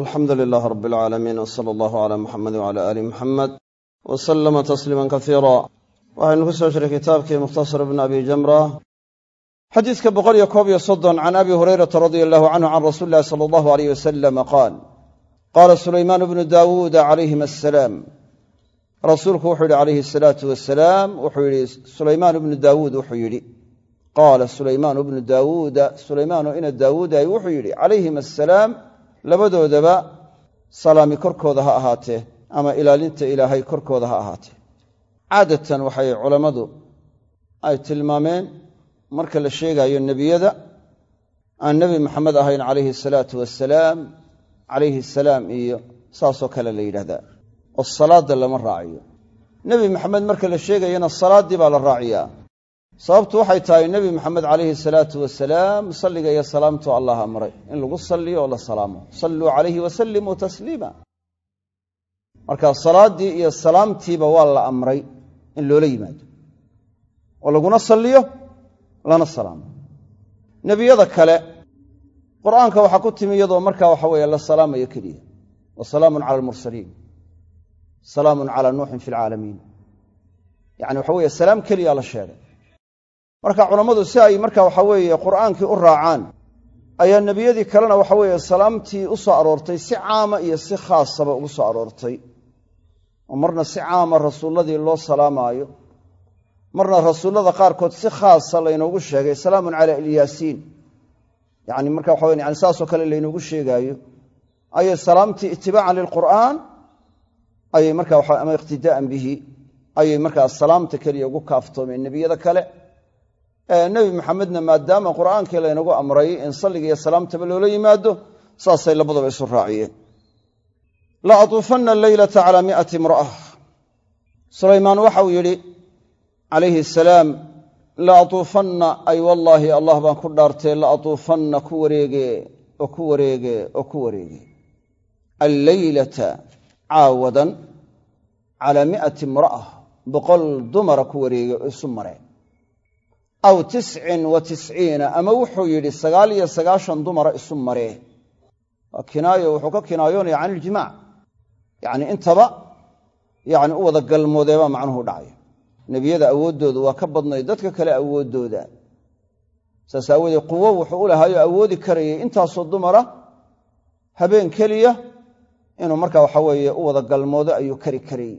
alxamdu lilaah rab alcaalamiin w sala allahu calaa muxamedi wcala aali muxamed wa sallama tasliiman kasiira waxaynu ku soo jiray kitaabkii mukhtasar bni abi jamra xadiiska boqol iyo koob iyo soddon can abi hurayrata radia allahu canhu can rasuuli sala allahu aleyh wasalama qaal qaala sulaymaanu bnu daawuuda calayhim assalaam. Rasuulku wuxuu yidhi calayhi asalaatu wasalaam wuxuu yidhi sulaymaan bnu daawuud wuxuu yidhi. Qaala sulaymaanu bnu daawuuda sulaymaanu ina daawuuday wuxuu yidhi calayhim assalaam labadoodaba salaami korkooda ha ahaatee ama ilaalinta ilaahay korkooda ha ahaatee. Caadatan waxay culammadu ay tilmaameen marka la sheegaayo nebiyada aan nebi maxamed ahayn calayhi asalaatu wasalaam calayhi asalaam iyo saasoo kale la yidhahdaa. Oo salaadda lama raaciyo. Nebi maxamed marka la sheegayana salaaddii baa la raaciyaa sababtu waxay tahay nebi maxamed calayhi salaatu wasalaam salliga iyo salaamtu allah amray in lagu salliyo oo la salaamo salluu calayhi wasallimuu tasliima marka salaaddii iyo salaamtiiba waa la amray in loola yimaado. Oo laguna salliyo lana salaamo nebiyada kale qur'aanka waxaa ku timi iyadoo markaa waxa weeye la salaamayo keliya. Wa salaamun cala almursaliin salaamun calaa nuuxin fi alcaalamiin yacni waxa weeye salaam keliya la sheegay marka culammadu si ay marka waxa weeye qur'aankii u raacaan ayaa nebiyadii kalena waxa weeye salaamtii u soo aroortay si caama iyo si khaasaba ugu soo aroortay. Oo marna si caama rasuulladii loo salaamaayo marna rasuullada qaarkood si khaasa laynoogu sheegay salaamun calaa ilyaasiin yani marka waxa yani saasoo kale laynoogu sheegaayo. Ayay salaamtii itibaacan lilqur'aan ayay marka ama iqtidaa'an bihi ayay markaa salaamta keliya ugu kaaftoomeen nebiyada kale nebi maxamedna maadaama qur'aankii laynagu amray in salliga iyo salaamtaba loola yimaado saasay labadaba isu raaciyeen. La atuufanna leylata calaa mi'ati imra'a sulaymaan waxau yidhi calayhi asalaam la atuufanna ay wallaahi allah baan ku dhaartee la atuufanna ku wareege oo ku wareege oo ku wareege alleylata caawadan calaa mi'ati imra'a boqol dumara ku wareege oo isu mareen aw tiscin wa tisciina ama wuxuu yidhi sagaal iyo sagaashan dumara isu maree. Waa kinaayo wuxuu ka kinaayoonaya can iljimaac. Yacni intaba yacni u wada galmoodeebaa macnuhu dhacaya. Nebiyada awooddooda waa ka badnay dadka kale awooddooda. Saas aawoodee quwo wuxuu u lahaayoo awoodi karayay intaasoo dumara habeen keliya inuu marka waxa weeye u wada galmoodo ayuu kari karayey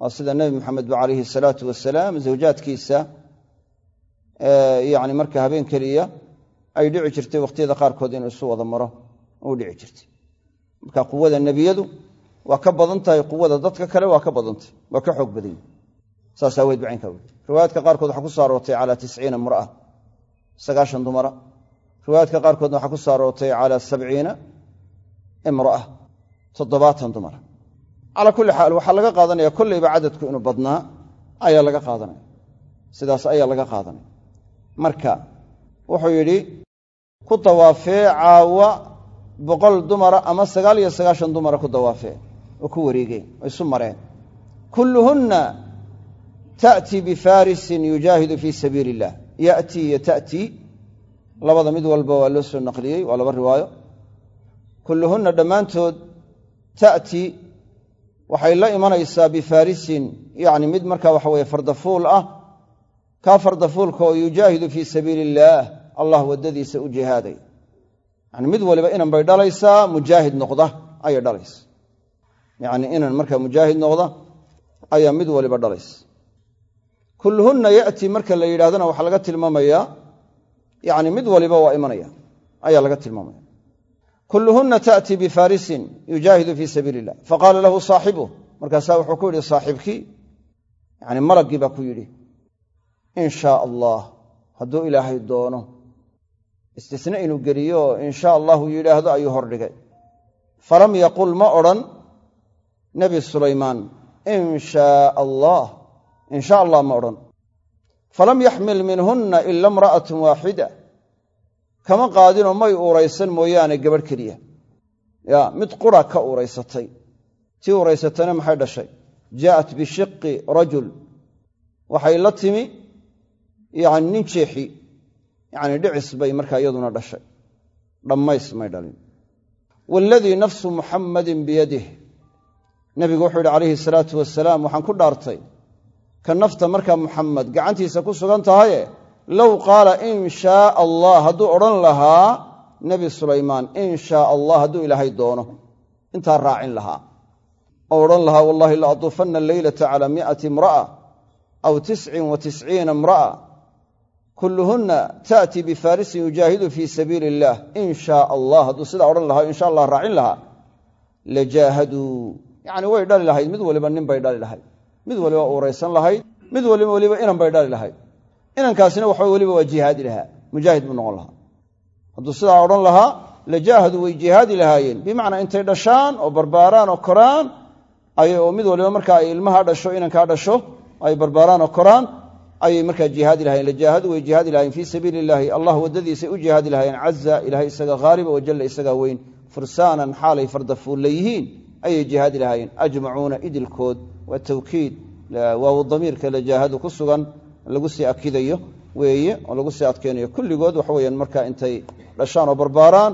waa sida nebi maxamed ba calayhi salaatu wasalaam zawjaadkiisa yani marka habeen keliya ay dhici jirtay wakhtiyada qaarkood inuu isu wada maro u dhici jirtay. Marka quwada nebiyadu waa ka badan tahay quwada dadka kale waa ka badantahy waa ka xoog badany saas aaweed ba caynkaa qaarkood waxaa ku soo aroortay calaa tisciina imra'a sagaashan dumara. Riwaayaadka qaarkoodna waxaa ku soo calaa sabciina imra'a toddobaatan dumara. Calaa kulli xaal waxaa laga qaadanaya kolleyba cadadku inuu badnaa ayaa laga qaadanaya. Sidaas ayaa laga qaadanaya marka wuxuu yidhi ku dawaafee caawa boqol dumara ama sagaal iyo sagaashan dumara ku dawaafee. Oo ku wareegeen oo isu mareen. Kulluhunna ta'tii bifaarisin yujaahidu fii sabiili illah ya'tii iyo ta'tii labada mid walba waa loo soo naqliyey waa laba riwaayo. Kulluhunna dhammaantood ta'tii waxay la imanaysaa bifaarisin yacni mid marka waxa weye fardafuul ah kaa fardafuulka oo yujaahidu fii sabiili illaah allah waddadiisa u jihaaday. Yani mid waliba inan bay dhalaysaa mujaahid noqda ayay dhalaysa. Yacni inan markaa mujaahid noqda ayaa mid waliba dhalaysa. Kulluhunna ya'tii marka la yidhahdona waxaa laga tilmaamayaa yani mid waliba waa imanaya ayaa laga tilmaamaya. Kulluhunna ta'tii bifaarisin yujaahidu fii sabiili illah faqaala lahu saaxibuh markaasaa ku yidhi in shaa allah hadduu ilaahay doono istisne inuu geliyo in shaa allahu yidhaahdo ayuu hordhigay falam yaqul ma odhan nebi sulaymaan in shaa allah in allah ma odhan. Falam yaxmil minhunna ila imra'atun waaxida kama qaadinoo may uuraysan mooyaane gabadh keliya. Ya mid qura ka uuraysatay. Tii uuraysatayna maxay dhashay? Jaa'at bishiqi rajul. Waxay la timi yacni nin jeexi. Yacni dhicis bay markaa iyaduna dhashay. Dhammays may dhalin. Waaladii nafsu muxammadin biyadih nebigu wuxuu yidhi calayhi salaatu wasalaam waxaan ku dhaartay ka nafta markaa muxamed gacantiisa ku sugan tahaye low qaala in shaa allah hadduu odhan lahaa nebi sulaymaan in shaa allah hadduu ilaahay doono. Intaa raacin lahaa. Oo odhan lahaa wallahi la atuufanna alleylata calaa mi'ati imra'a aw tiscin wa tisciina imra'a kulluhunna ta'tii bifaarisin yujaahidu fii sabiili illaah in shaa allah hadduu sidaa odhan lahaa o insha allah raacin lahaa la jaahaduu yacni way dhali lahayd mid waliba nin bay dhali lahayd. Mid waliba uuraysan lahayd mid waliba weliba inan bay dhali lahayd. Inankaasina waxa weliba waa jihaadi lahaa mujaahid buu noqon lahaa. Hadduu sidaa odhan lahaa la jaahadu way jihaadi lahaayeen. Bimacnaa intay dhashaan oo barbaaraan oo koraan oo mid waliba marka ay ilmaha dhasho inankaa dhasho ay barbaaraan ayay markaa jihaadi lahayen lajaahadu way jihaadi lahayen fii sabiili illaahi allah waddadiisay u jihaadi lahaayeen. Caza ilahay isaga haaliba wajalla isagaa weyn. Fursaanan xaalay fardafuulla yihiin ayay jihaadi lahaayeen. Ajmacuuna idilkood waa tawkiid. Waawu damiirka lajaahadu ku sugan lagu sii akidayo weeye oo lagu sii adkeynayo. Kulligood waxa weyaan marka intay dhashaan oo barbaaraan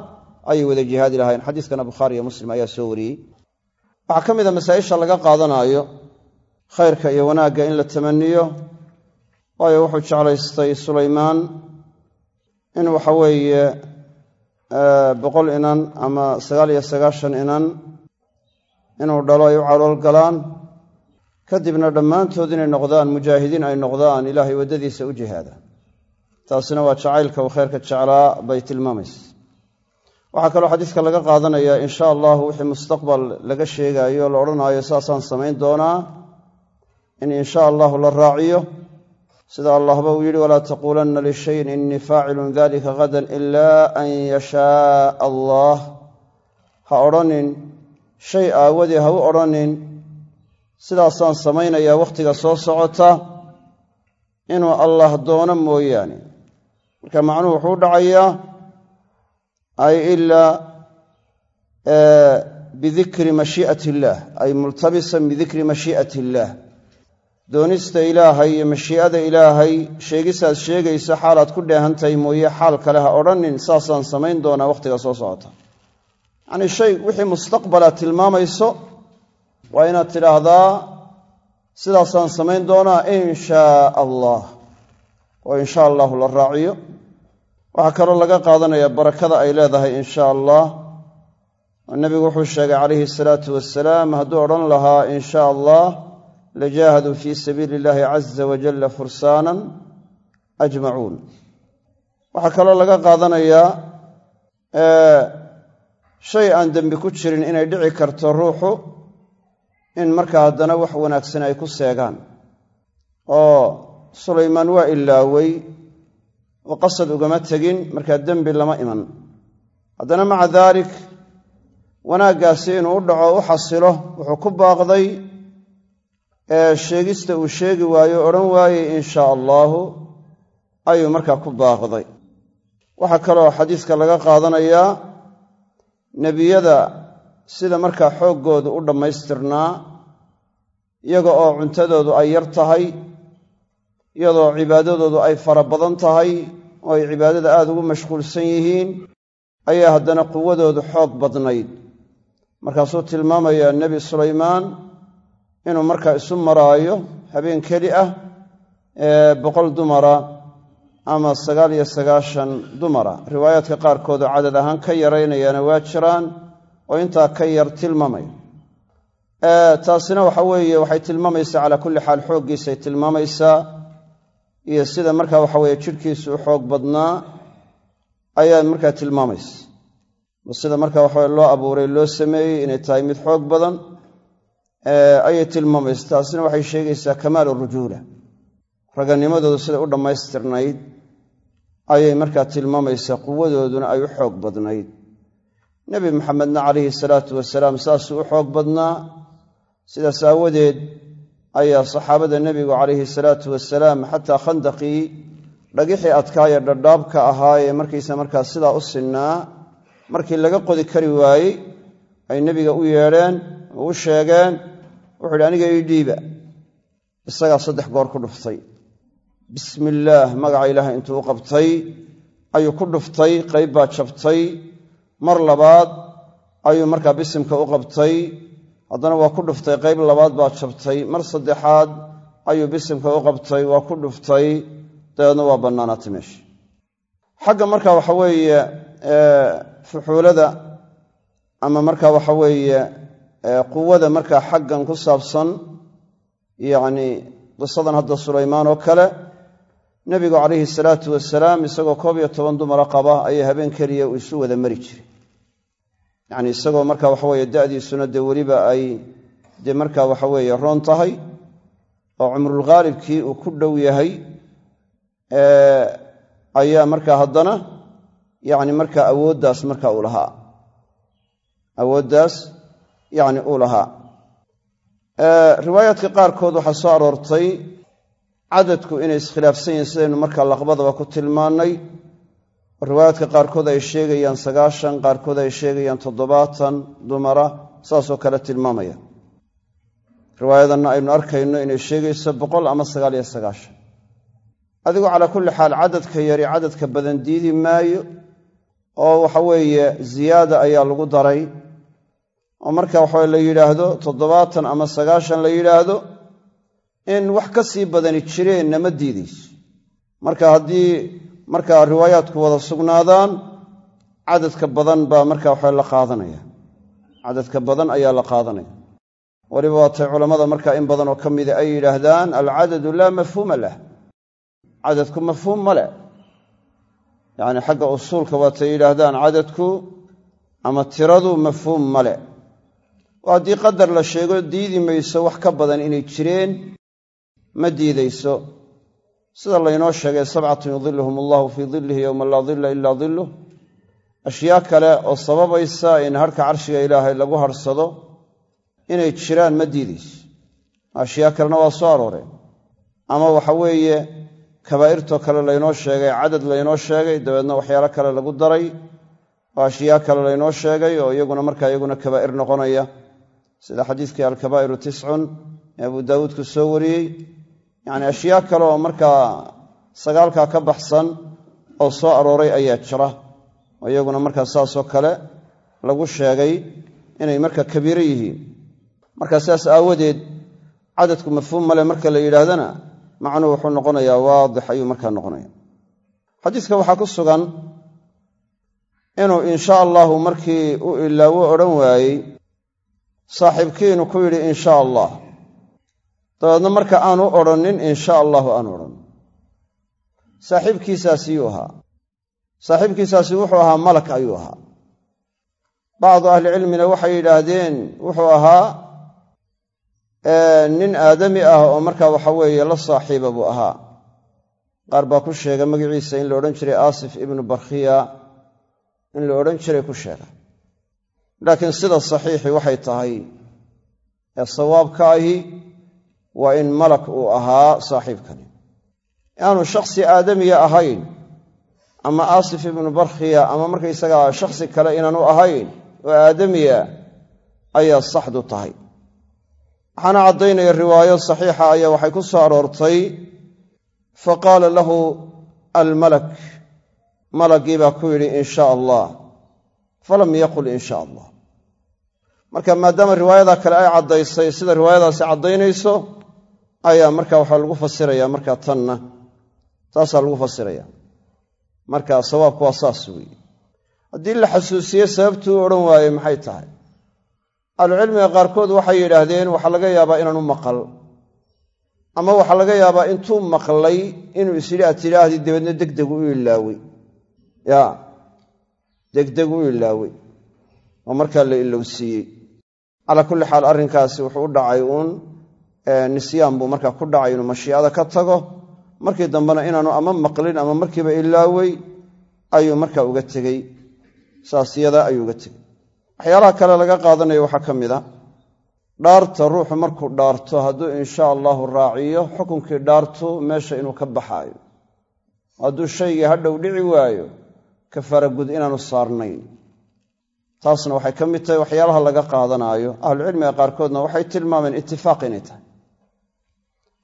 ayay wada jihaadi lahaayeen. Xadiiskana bukhaari iyo muslim ayaa soo wariyey. Waxaa ka mid a masaa-isha laga qaadanaayo khayrka iyo wanaagga in la tamaniyo waayo wuxuu jeclaystay sulaymaan in waxa weeye boqol inan ama sagaal iyo sagaashan inan inuu dhalo ay u calool galaan. Kadibna dhammaantood inay noqdaan mujaahidiin ay noqdaan ilaahay waddadiisa u jihaada. Taasina waa jacaylka uu khayrka jeclaa bay tilmaamaysa. Waxaa kaloo xadiiska laga qaadanayaa in sha allahu wixii mustaqbal laga sheegaayo la odhanaayo saasaan samayn doonaa in insha allahu la raaciyo sida allahba uu yidhi walaa taquulanna lishayin innii faacilun dalika hadan ilaa an yashaaa allah. Ha odhanin shay aawadee ha u odhanin sidaasaan samaynayaa wakhtiga soo socota inuu allah doono mooyaane. Marka macnuhu wuxuu dhacayaa ay ilaa bidikri mashii'ati illaah ay multabisan bidikri mashii'ati illaah doonista ilaahay iyo mashii'ada ilaahay sheegisaad sheegaysa xaalaad ku dheehantahay mooye xaal kale ha odhanin saasaan samayn doonaa wakhtiga soo socota. Yacnii shay wixii mustaqbalaad tilmaamayso waa inaad tidhaahdaa sidaasaan samayn doonaa in shaa allah oo insha allahu la raaciyo. Waxaa kaloo laga qaadanayaa barakada ay leedahay in sha allah oo nebigu wuxuu sheegay calayhi salaatu wasalaam hadduu odhan lahaa in sha allah lajaahaduu fii sabiili illaahi caza wajalla fursaanan ajmacuun waxaa kaloo laga qaadanayaa shay aan dembi ku jirin inay dhici karto ruuxu in markaa haddana wax wanaagsan ay ku seegaan. oo sulaymaan waa ilaawey oo qasad ugama tegin markaa dembi lama iman. haddana maca daalik wanaaggaasi inuu u dhaco u xasilo wuxuu ku baaqday ee sheegista uu sheegi waayo o odhan waayey in shaa allaahu ayuu markaa ku baaqday. Waxaa kaloo xadiiska laga qaadanayaa nebiyada sida markaa xooggoodu u dhammaystirnaa iyaga oo cuntadoodu ay yar tahay iyadoo cibaadadoodu ay fara badan tahay oo ay cibaadada aada ugu mashquulsan yihiin ayaa haddana quwadoodu xoog badnayd. Markaasuu tilmaamayaa nebi sulaymaan inuu markaa isu maraayo habeen keli ah boqol dumara ama sagaal iyo sagaashan dumara. Riwaayaadka qaarkoodoo cadad ahaan ka yaraynayaana waa jiraan oo intaa ka yar tilmaamay. Taasina waxa weeye waxay tilmaamaysaa calaa kulli xaal xooggiisay tilmaamaysaa iyo sida markaa waxa weeye jidhkiisu u xoog badnaa ayaa markaa tilmaamaysa. Sida markaa waxawe loo abuuray loo sameeyey inay tahay mid xoog badan ayay tilmaamaysa taasina waxay sheegaysaa kamaal rujuula. Raganimadoodu siday u dhammaystirnayd ayay markaa tilmaamaysaa quwadooduna ay u xoog badnayd. Nebi maxamedna calayhi salaatu wasalaam saasuu u xoog badnaa. Sidaas aawadeed ayaa saxaabada nebigu calayhi salaatu wasalaam xataa khandaqii dhagixii adkaaya dhadhaabka ahaa ee markaa sidaa u sinnaa. Markii laga qodi kari waayey ay nebiga u yeedheen u sheegeen wuxuu yidhi aniga ii dhiiba. Isagaa saddex goor ku dhuftay. Bismi illaah magaca ilaahay intuu u qabtay ayuu ku dhuftay qayb baa jabtay. Mar labaad ayuu markaa bisimka u qabtay haddana waa ku dhuftay qayb labaad baa jabtay. Mar saddexaad ayuu bisimka u qabtay waa ku dhuftay. Dabeedna waa bannaanaatay meesha xagga marka waxa weeye fuxuulada ama marka waxa weeye quwada markaa xaggan ku saabsan yacni qisadan hadda sulaymaan oo kale nebigu calayhi salaatu wasalaam isagoo koob iyo toban dumara qaba ayay habeen keliya uu isu wada mari jiray. Yacni isagoo marka waxaweye da'diisuna dee weliba ay dee marka waxaweeye roon tahay oo cumrulghaalibkii uu ku dhow yahay ayaa marka haddana yacni marka awooddaas marka uu lahaa. Awooddaas yacni uu lahaa. Riwaayaadka qaarkood waxaa soo aroortay cadadku inay iskhilaafsan yihiin sidaynu markaa laqbadaba ku tilmaannay. Riwaayaadka qaarkood ay sheegayaan sagaashan qaarkood ay sheegayaan toddobaatan dumara saasoo kale tilmaamaya. Riwaayadanna aynu arkayno inay sheegayso boqol ama sagaal iyo sagaashan. Adigu calaa kulli xaal cadadka yari cadadka badan diidi maayo oo waxa weeye ziyaada ayaa lagu daray oo marka waxawe la yidhaahdo toddobaatan ama sagaashan la yidhaahdo in wax ka sii badani jireenna ma diidayso marka haddii markaa riwaayaadku wada sugnaadaan cadadka badan baa marka waxa la qaadanaya. Cadadka badan ayaa la qaadanaya. Weliba waatay culammada markaa in badan oo ka mida ay yidhaahdaan alcadadu laa mafhuuma lah. Cadadku mafhuum ma leh. Yacni xagga usuulka waatay yidhaahdaan cadadku ama tiradu mafhuum ma leh oo haddii qadar la sheego diidi mayso wax ka badan inay jireen ma diidayso. Sida laynoo sheegay sabcatun yudiluhum allahu fii dillihi yowma laa dilla ilaa dilluh. Ashyaa kale oo sababaysa in harka carshiga ilaahay lagu harsado inay jiraan ma diidayso. Ashyaa kalena waa soo arooreen ama waxa weeye kabaa'irtoo kale laynoo sheegay cadad laynoo sheegay dabeedna waxyaalo kale lagu daray. Oo ashyaa kale laynoo sheegay oo iyaguna markaa iyaguna kabaa'ir noqonaya sida xadiiskii alkabaa'iru tiscun ee abu daawuudku soo wariyey yacni ashyaa kale oo markaa sagaalkaa ka baxsan oo soo arooray ayaa jira. Oo iyaguna markaa saasoo kale lagu sheegay inay markaa kabiiro yihiin. Marka sidaas aawadeed cadadku mafhuum male marka la yidhaahdana macnuhu wuxuu noqonayaa waadix ayuu markaa noqonaya. Xadiiska waxaa ku sugan inuu insha allahu markii u ilaawo odhan waayey saaxiibkiinu ku yidhi insha allah. Dabeedna marka aanu odhannin insha allahu aanu odhan. Saaxiibkiisaasiyuu ahaa. Saaxiibkiisaasi wuxuu ahaa malak ayuu ahaa. Bacdu ahlicilmina waxay yidhaahdeen wuxuu ahaa nin aadami ah oo markaa waxa weeye la saaxiiba buu ahaa. Qaar baa ku sheega magaciisa in la odhan jiray aasif ibnu barkhiya in la odhan jiray ku sheega laakiin sida saxiixi waxay tahay ee sawaabka ahi waa in malak uu ahaa saaxiibkani. Inaanu shakhsi aadamiya ahayn ama aasif ibnu barkhiya ama markaysagaa shakhsi kale inaanu ahayn oo aadamiya ayaa saxdu tahay. Waxaana caddaynaya riwaayo saxiixa ayaa waxay ku soo aroortay fa qaala lahu almalak. Malagii baa ku yidhi in sha allah. Falam yaqul in sha allah marka maadaama riwaayada kale ay caddaysay sida riwaayadaasi caddaynayso ayaa marka waxaa lagu fasiraya marka tanna. Taasaa lagu fasiraya marka sawaabku waa saas weeye. Haddii la xasuusiye sababtuu odhan waaye maxay tahay? Ahlucilmiga qaarkood waxay yidhaahdeen waxaa laga yaabaa inaanu maqal. Ama waxaa laga yaabaa intuu maqlay inuu isyidhi aad tidhaahdii dabeedna u ilaawey ya degdeg u ilaawey oo markaa la ilowsiiyey calaa kulli xaal arrinkaasi wuxuu u dhacay uun nisyaan buu markaa ku dhacay inuu mashiicada ka tago. Markii dambena inaanu ama maqlin ama markiiba ilaawey ayuu markaa uga tegey. Saas ayuu uga tegey. Waxyaalaha kale laga qaadanayo waxaa ka mid a. Dhaarta ruuxu markuu dhaarto hadduu insha allahu raaciyo xukunkii dhaartu meesha inuu ka baxaayo. Hadduu shaygii hadhow dhici waayo kafaara gud inaanu saarnayn taasna waxay ka mid tahay waxyaalaha laga qaadanaayo. Ahlucilmiga qaarkoodna waxay tilmaameen itifaaq inay tahay.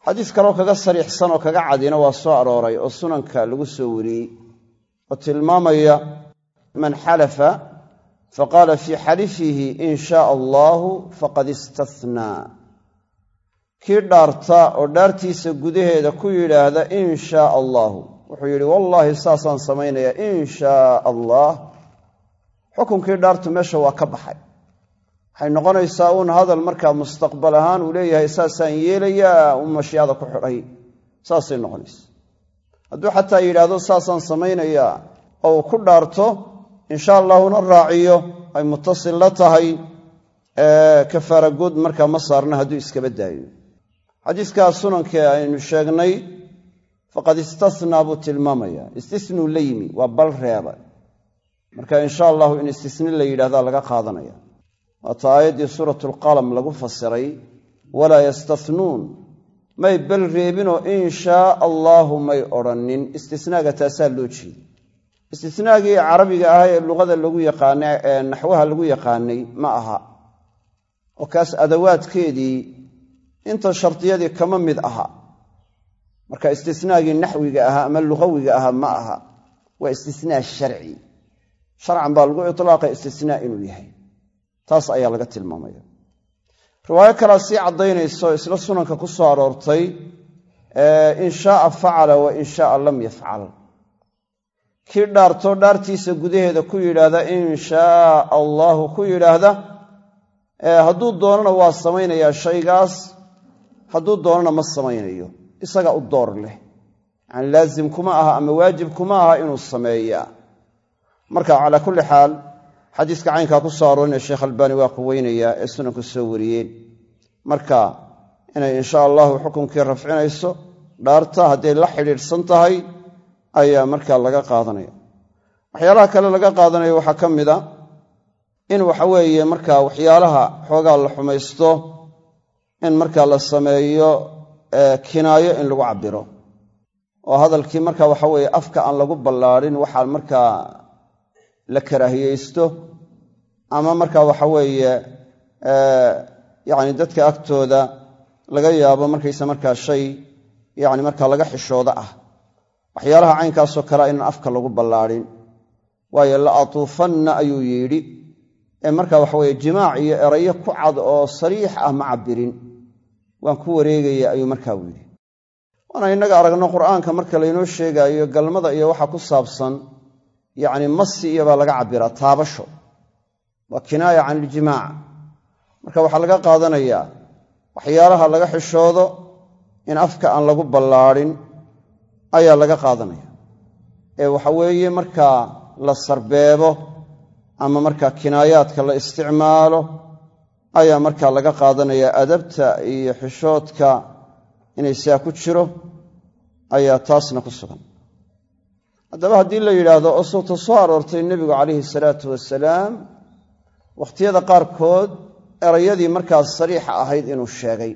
Xadiis kaleoo kaga sariixsan oo kaga cadina waa soo arooray oo sunanka lagu soo wariyey oo tilmaamaya man xalafa faqaala fii xalifihi in shaaa allaahu faqad istathnaa kii dhaarta oo dhaartiisa gudaheeda ku yidhaahda in shaaa allaahu wuxuu yidhi wallaahi saasaan samaynayaa in shaaa allah xukunkii dhaartu meesha waa ka baxay. Waxay noqonaysaa uun hadal markaa mustaqbal ahaan uu leeyahay saasaan yeelayaa u mashiicada ku xidhay. Saasay noqonaysa hadduu xataa yidhaahdo saasaan samaynayaa. Oo ku dhaarto insha allaahuna raaciyo ay mutasil la tahay kafaara good markaa ma saarna hadduu iskaba daayo. Xadiiskaa sunankee aynu sheegnay faqad istathnaa buu tilmaamaya istisnuu la yimi waa bal reeba marka insha allahu in istisni la yidhahdaa laga qaadanaya. Waata aayaddii suuratulqalam lagu fasiray walaa yastathnuun. May bal reebinoo in shaa allaahu may odhannin. Istisnaaga taasaa loo jeeda istisnaagii carabiga ahaa ee luqada lagu yaqaanay ee naxwaha lagu yaqaanay ma aha. Oo kaas adawaadkeedii inta shardiyadii kama mid aha. Marka istisnaagii naxwiga ahaa ama luqawiga ahaa ma aha. Waa istisnaa sharci sharcan baa lagu itlaaqay istisnaa inuu yahay. Taas ayaa laga tilmaamaya. Riwaayo kalea sii caddaynayso isla sunanka ku soo aroortay in shaaa facala wa in shaaa lam yafcal kii dhaartoo dhaartiisa gudaheeda ku yidhaahda in shaaa allaahu ku yidhaahda hadduu doonana waa samaynayaa shaygaas hadduu doonana ma samaynayo. Isagaa u door leh. Yacani laazim kuma aha ama waajib kuma aha inuu sameeyaa marka calaa kulli xaal xadiiska caynkaa ku soo aroorinaya sheekh albaani waa quweynayaa ee sunanku soo wariyeen marka inay insha allahu xukunkii rafcinayso dhaarta hadday la xidhiidhsan tahay ayaa markaa laga qaadanaya. Waxyaalaha kale laga qaadanayo waxaa ka mid a in waxaweeye markaa waxyaalaha xoogaa la xumaysto in markaa la sameeyo kinaayo in lagu cabbiro. Oo hadalkii marka waxaweeye afka aan lagu ballaadhin waxaa markaa la karaahiyeysto ama marka waxaweeye yacni dadka agtooda laga yaabo markaysa markaa shay yacni markaa laga xishooda ah. Waxyaalaha caynkaasoo kalea inaan afka lagu ballaadhin waayo la atuufanna ayuu yidhi ee marka waxaweye jimaac iyo erayo ku cad oo sariix ah ma cabbirin. Waan ku wareegaya ayuu markaa yidhi. Waana innaga aragno qur'aanka marka laynoo sheegaayo galmada iyo waxa ku saabsan yacni masi iyo baa laga cabbiraa taabasho. Waa kinaaya can iljimaac. Marka waxaa laga qaadanayaa waxyaalaha laga xishoodo in afka aan lagu ballaadhin ayaa laga qaadanaya. Ee waxa weeye markaa la sarbeebo ama markaa kinaayaadka la isticmaalo ayaa markaa laga qaadanaya adabta iyo xishoodka inay saa ku jiro ayaa taasna ku sugan haddaba haddii la yidhaahdo oo soo aroortay nebigu calayhi salaatu wasalaam wakhtiyada qaarkood erayadii markaas sariixa ahayd inuu sheegay.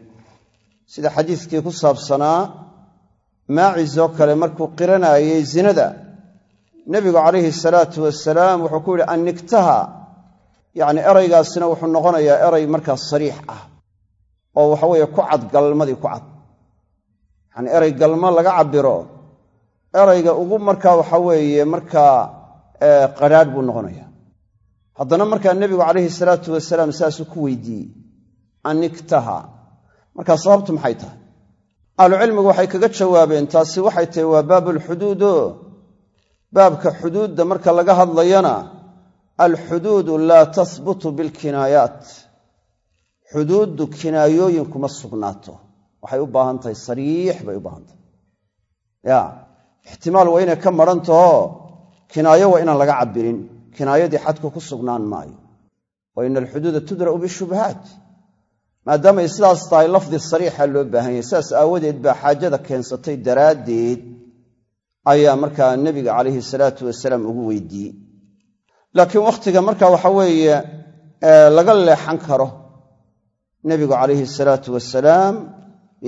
Sida xadiiskii ku saabsanaa maacis oo kale markuu qiranaayey zinada nebigu calayhi salaatu wasalaam wuxuu ku yidhi annigtaha yacni eraygaasina wuxuu noqonayaa eray markaas sariix ah oo waxaweeye ku cad galmadii ku cad. Yacni eray galma laga cabbiro erayga ugu markaa waxa weeye markaa qadhaadh buu noqonaya haddana markaa nebigu calayhi salaatu wasalaam saasuu ku weydiiyey annigtaha markaa sababtu maxay tahay? Ahlucilmigu waxay kaga jawaabeen taasi waxay tahay waa baabulxuduudo baabka xuduudda marka laga hadlayana alxuduudu laa tahbutu bilkinaayaat. Xuduuddu kinaayooyin kuma sugnaato. Waxay u baahan tahay sariix bay u baahan tahay ixtimaal waa inay ka maran taho kinaayo waa inaan laga cabbirin. Kinaayadii xadku ku sugnaan maayo. Wa ina alxuduuda tudra'u bishubahaat maadaamay sidaas tahay lafdi sariixa loo baahan yahay sidaas aawadeed baa xaajada keensatay daraaddeed ayaa markaa nebiga calayhi salaatu wasalaam ugu weydiiyey laakiin wakhtiga marka waxa weeye laga leexan karo nebigu calayhi salaatu wasalaam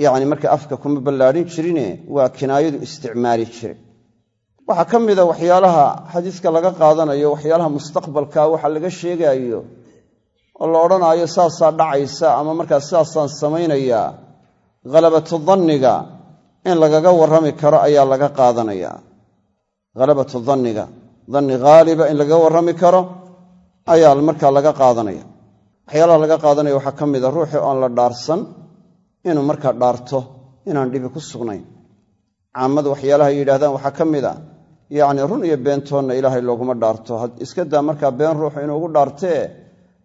yacni marka afka kuma ballaadhin jirine waa kinaayadu isticmaali jiray waxaa ka mida waxyaalaha xadiiska laga qaadanayo waxyaalaha mustaqbalka waxa laga sheegaayo oo la odhanaayo saasaa dhacaysa ama markaa sidaasaan samaynayaa khalabatu danniga in lagaga warrami karo ayaa laga qaadanayaa khalabatu danniga danni haaliba in lagaga warrami karo ayaa markaa laga qaadanaya. Waxyaalaha laga qaadanaya waxaa ka mida ruuxii oon la dhaarsan inuu markaa dhaarto inaan dhibi ku sugnayn. Caamadu waxyaalaha yidhahdaan waxaa ka mid a yacni run iyo beentoonna ilaahay looguma dhaarto. Iska daa markaa been ruuxu inuu ugu dhaartee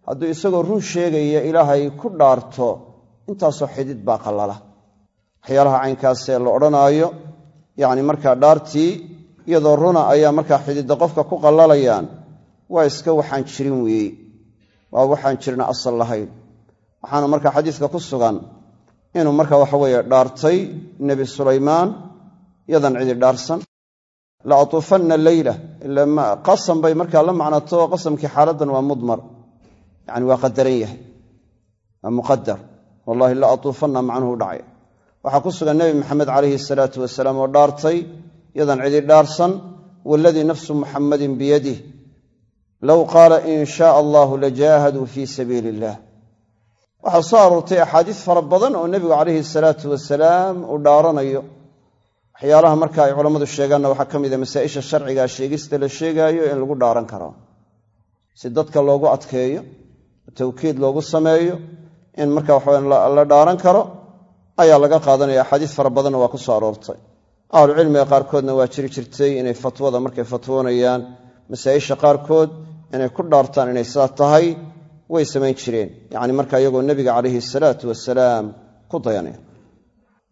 hadduu isagoo run sheegaya ilaahay ku dhaarto intaasoo xidid baa qallala. Waxyaalaha caynkaasee la odhanaayo yacni markaa dhaartii iyadoo runa ayaa markaa xididda qofka ku qallalayaan waa iska waxaan jirin weeye waa waxaan jirna asal lahayn. Waxaana markaa xadiiska ku sugan inuu marka waxaweeye dhaartay nebi sulaymaan yadan cidi dhaarsan. La atuufanna leyla qasam bay markaa la macnato qasamkii xaaladdan waa mudmar. Yani waa qadaran yahay waa muqadar wallahi la atuufanna macnuhu dhacay. Waxaa ku sugan nebi maxamed calayhi salaatu wasalaam oo dhaartay yadan cidi dhaarsan waladii nafsu muxammadin biyadih low qaala in shaaa allahu lajaahaduu fii sabiili illah waxaa soo aroortay axaadiis fara badan oo nebigu calayhi salaatu wasalaam uu dhaaranayo. Waxyaalaha marka ay culammadu sheegaanna waxaa ka mida masaa'isha sharcigaa sheegista la sheegaayo in lagu dhaaran karo. Si dadka loogu adkeeyo tawkiid loogu sameeyo in marka waxawe la dhaaran karo ayaa laga qaadanaya. Axaadiis fara badanna waa ku soo aroortay. Ahlucilmiga qaarkoodna waa jiri jirtay inay fatwada markay fatwoonayaan. Masaa'isha qaarkood inay ku dhaartaan inay sidaa tahay way samayn jireen. Yacni marka iyagoo nebiga calayhi salaatu wasalaam ku dayanaya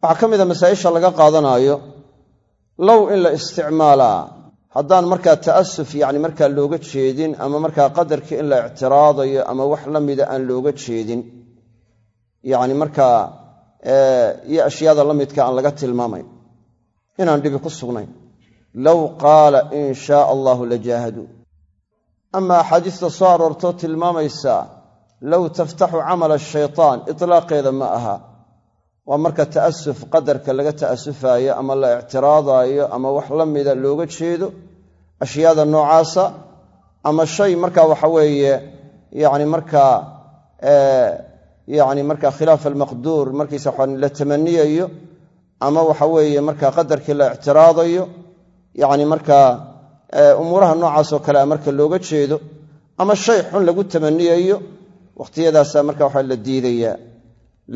waxaa ka mid a masaa'isha laga qaadanaayo low in la isticmaalaa. Haddaan markaa ta'asuf yacni markaa looga jeedin ama markaa qadarkii in la ictiraadayo ama wax la mida aan looga jeedin. Yacni markaa iyo ashyaada la midka aan laga tilmaamayn inaan dhibi ku sugnayn. Low qaala in shaaa allahu lajaahaduu ama axaadiista soo aroortoo tilmaamaysaa low taftaxu camala ashaytaan itlaaqeeda ma aha waa marka ta'asuf qadarka laga ta'asufaayo ama la ictiraadaayo ama wax la mida looga jeedo ashyaada noocaasa ama shay marka waxa weeye yacni markaa yacni marka khilaaf almaqduur markiisa la tamaniyayo ama waxa weeye marka qadarkii la ictiraadayo yacni markaa umuuraha noocaasoo kale marka looga jeedo ama shay xun lagu tamaniyayo wakhtiyadaasaa marka waxaa la diidayaa.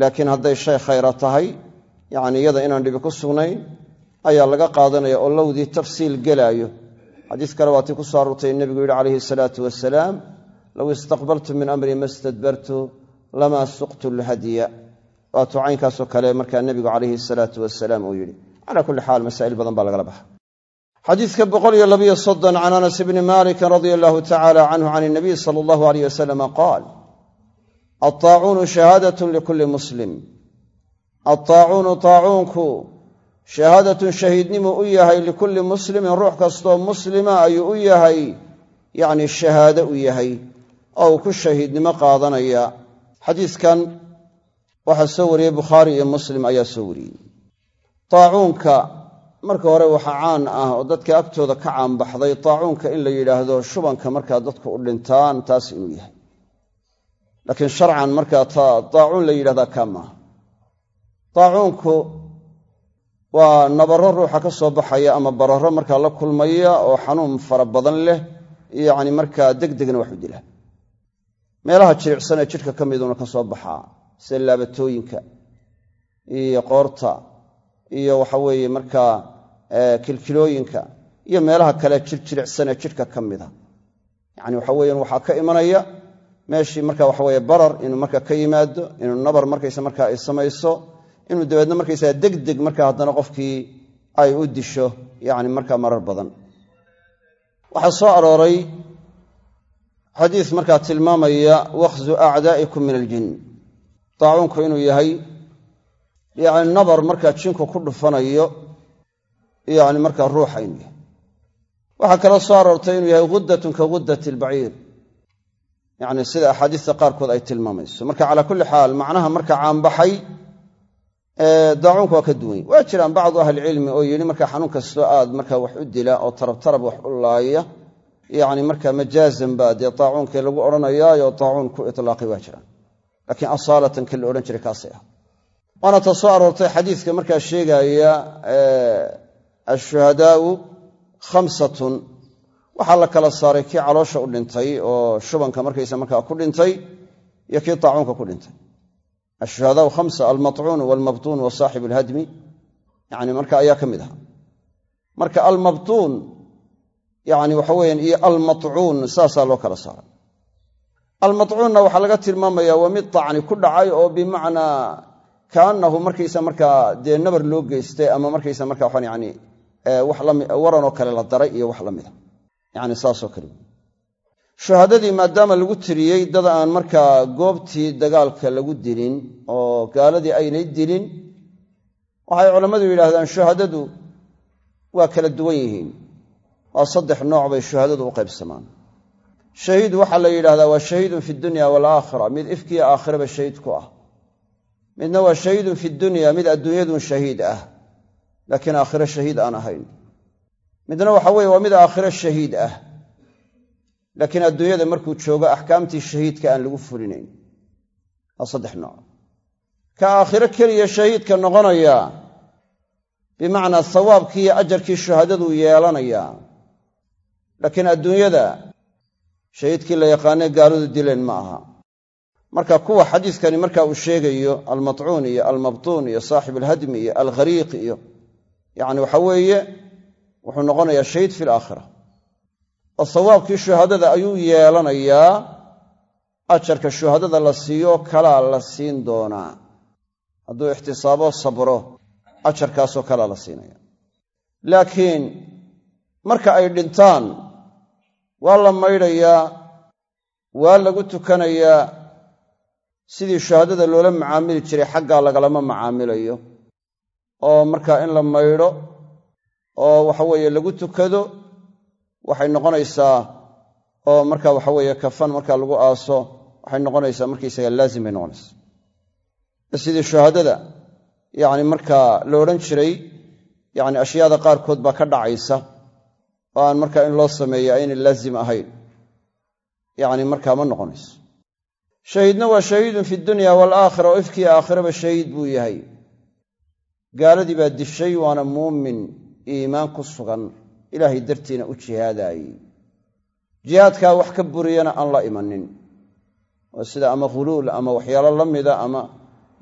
Laakiin hadday shay khayra tahay yacni iyada inaan dhibi ku sugnayn ayaa laga qaadanaya oo lowdii tafsiil gelaayo. Xadiis kale waatii ku soo aroortay nebigu yidhi calayhi salaatu wasalaam low istaqbaltu min amri ma stadbartu lamaa suqtu lhadya waatuu caynkaasoo kale markaa nebigu calayhi salaatu wasalaam uu yidhi calaa kulli xaal masaa'il badan baa lagala baxa xadiidka boqol iyo labiyo soddon can anas bni malikin radia allahu tacala canhu can inabiy sala allahu aleyh wasalama qaal altaacuunu shahaadatun likulli muslim. Altaacuunu taacuunku shahaadatun shahiidnimu u yahay likulli muslimin ruux kastoo muslima ayuu u yahay yacni shahaado u yahay oo uu ku shahiidnimo qaadanaya. Xadiidkan waxaa soo wariyey bukhaari iyo muslim ayaa soo wariyey marka hore waxaa caan ah oo dadka agtooda ka caanbaxday taacuunka in la yidhaahdo shubanka markaa dadku u dhintaan taas inuu yahay. Laakiin sharcan markaa taacuun la yidhahdaa kaa taacuunku waa nabarro ruuxa ka soo baxaya ama bararro markaa la kulmaya oo xanuun fara badan leh yacni markaa degdegna wax u dila. Meelaha jiricsan ee jidhka ka miduna ka soo baxaa sida laabatooyinka iyo qoorta iyo waxa weeye markaa kilkilooyinka iyo meelaha kale jirjiricsan ee jidhka ka mida. Yacni waxa weeyaan waxaa ka imanaya meeshii marka waxa weye barar inuu marka ka yimaado inuu nabar markaysa marka ay samayso inuu dabeedna markaysaa degdeg marka haddana qofkii ay u disho yacni marka marar badan. Waxaa soo arooray xadiis markaa tilmaamaya wakhzu acdaa'ikum min aljin taacuunku inuu yahay yacni nabar markaa jinku ku dhufanayo yacni markaa ruuxa inuu yahay. Waxaa kaloo soo aroortay inuu yahay guddatun ka guddati albaciir. Yacni sida axaadiista qaarkood ay tilmaamayso. Marka calaa kulli xaal macnaha marka caanbaxay daacuunka waa ka duwany waa jiraan bacdu ahlicilmi oo yidhi marka xanuun kastoo aad marka wax u dila oo tarabtarab wax u laaya yacni marka majaazan baa dee taacuunkii lagu odhanayaayo taacuun ku itlaaqay waa jiraan. Laakiin asaalatan kii la ashuhadaau khamsatun. Waxaa la kala saaray kii caloosha u dhintay oo shubanka markaysa markaa ku dhintay iyo kii taacuunka ku dhintay. Ashuhadaau khamsa almacuun walmabtuun wa alhadmi. Yani marka ayaa ka mid aha marka almabtuun yani waxa weyan iyo almacuun saasaa loo kala saaray. Almacuunna waxaa laga tilmaamaya waa mid tacni ku dhacay oo bimacnaa kaanahu markaysa markaa dee nabar loo geystay ama markaysa marka waxaan yani waranoo kale la daray iyo wax la mida yani saasoo kale. Shuhadadii maadaama lagu tiriyey dad aan markaa goobtii dagaalka lagu dilin oo gaaladii aynay dilin waxay culammadu yidhaahdaan shuhadadu waa kala duwan yihiin. Waa saddex nooc bay shuhadadu u qaybsamaan. Shahiid waxaa la yidhahdaa waa shahiidun fi dunya waalaakhira mid ifkiya aakhiraba shahiid ku ah. Midna waa shahiidun fi dunya. Mid adduunyadun shahiid ah laakiin aakhiro shahiid aan ahayn. Midna waxa weye waa mid aakhiro shahiid ah. Laakiin adduunyada markuu joogo axkaamtii shahiidka aan lagu fulinayn. Waa saddex nooc. Ka aakhiro keliya shahiidka noqonaya bimacnaa sawaabkii iyo ajarkii shuhadaduu yeelanayaa laakiin adduunyada shahiidkii la yaqaanay gaaladu dileen ma aha. Marka kuwa xadiiskani marka uu sheegayo almacuun iyo almabtuun iyo saaxib alhadmi iyo alghariiq iyo yacni waxa weeye wuxuu noqonayaa shahiid fi alaakhira oo sawaabkii shuhadada ayuu yeelanayaa ajarka shuhadada la siiyo kalaa la siin doonaa. Hadduu ixtisaabo sabro ajarkaasoo kalaa la siinaya. Laakiin marka ay dhintaan waa la maydhayaa waa lagu tukanayaa sidii shuhadada loola macaamili jiray xaggaa lagalama macaamilayo oo markaa in la maydho oo waxaweeye lagu tukado waxay noqonaysaa oo marka waxaweeye kafan markaa lagu aaso waxay noqonaysaa markaysaga laazim bay noqonaysaa sidii shuhadada yacni markaa la odhan jiray yacni ashyaada qaarkood baa ka dhacaysa oo aan markaa in loo sameeyo aynay laazim ahayn. Yacni markaa ma noqonayso. Shahiidna waa shahiidun fi dunya waalaakhira oo ifkii aakhiraba shahiid buu yahay gaaladii baa dishay waana muumin iimaan ku sugan. Ilaahay dartiina u jihaadaayey. Jihaadkaa wax ka buriyana aan la imanin. Oo sida ama khuluul ama waxyaalo la mida ama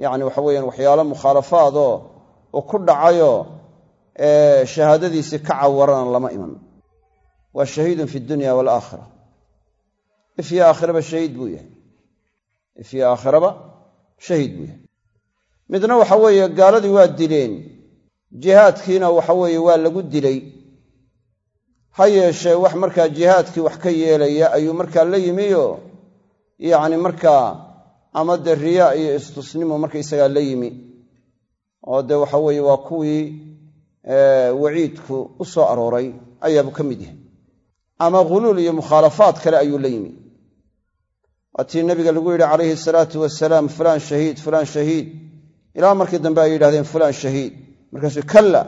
yacni waxa weeyaan waxyaalo mukhaalafaadoo oo ku dhacayo shahaadadiisii ka cawarana lama iman. Waa shahiidun fi dunya waalaakhira ifyo aakhiraba shahiid buu yahay. Ifyo aakhiraba shahiid buu yahay midna waxa weeye gaaladii waa dileen jihaadkiina waxa weeye waa lagu dilay. Ha yeeshee wax markaa jihaadkii wax ka yeelaya ayuu markaa la yimioo yacni markaa ama dee riyaa iyo istusnimo markaysagaa la yimi? Oo dee waxa weeye waa kuwii waciidku u soo arooray ayaabuu ka mid yahay. Ama khuluul iyo mukhaalafaad kale ayuu la yimi. Waatii nabiga lagu yidhi calayhi salaatu wasalaam fulaan shahiid fulaan shahiid ilaa markii dambe ay yidhahdeen fulaan shahiid. Markaasuu kalla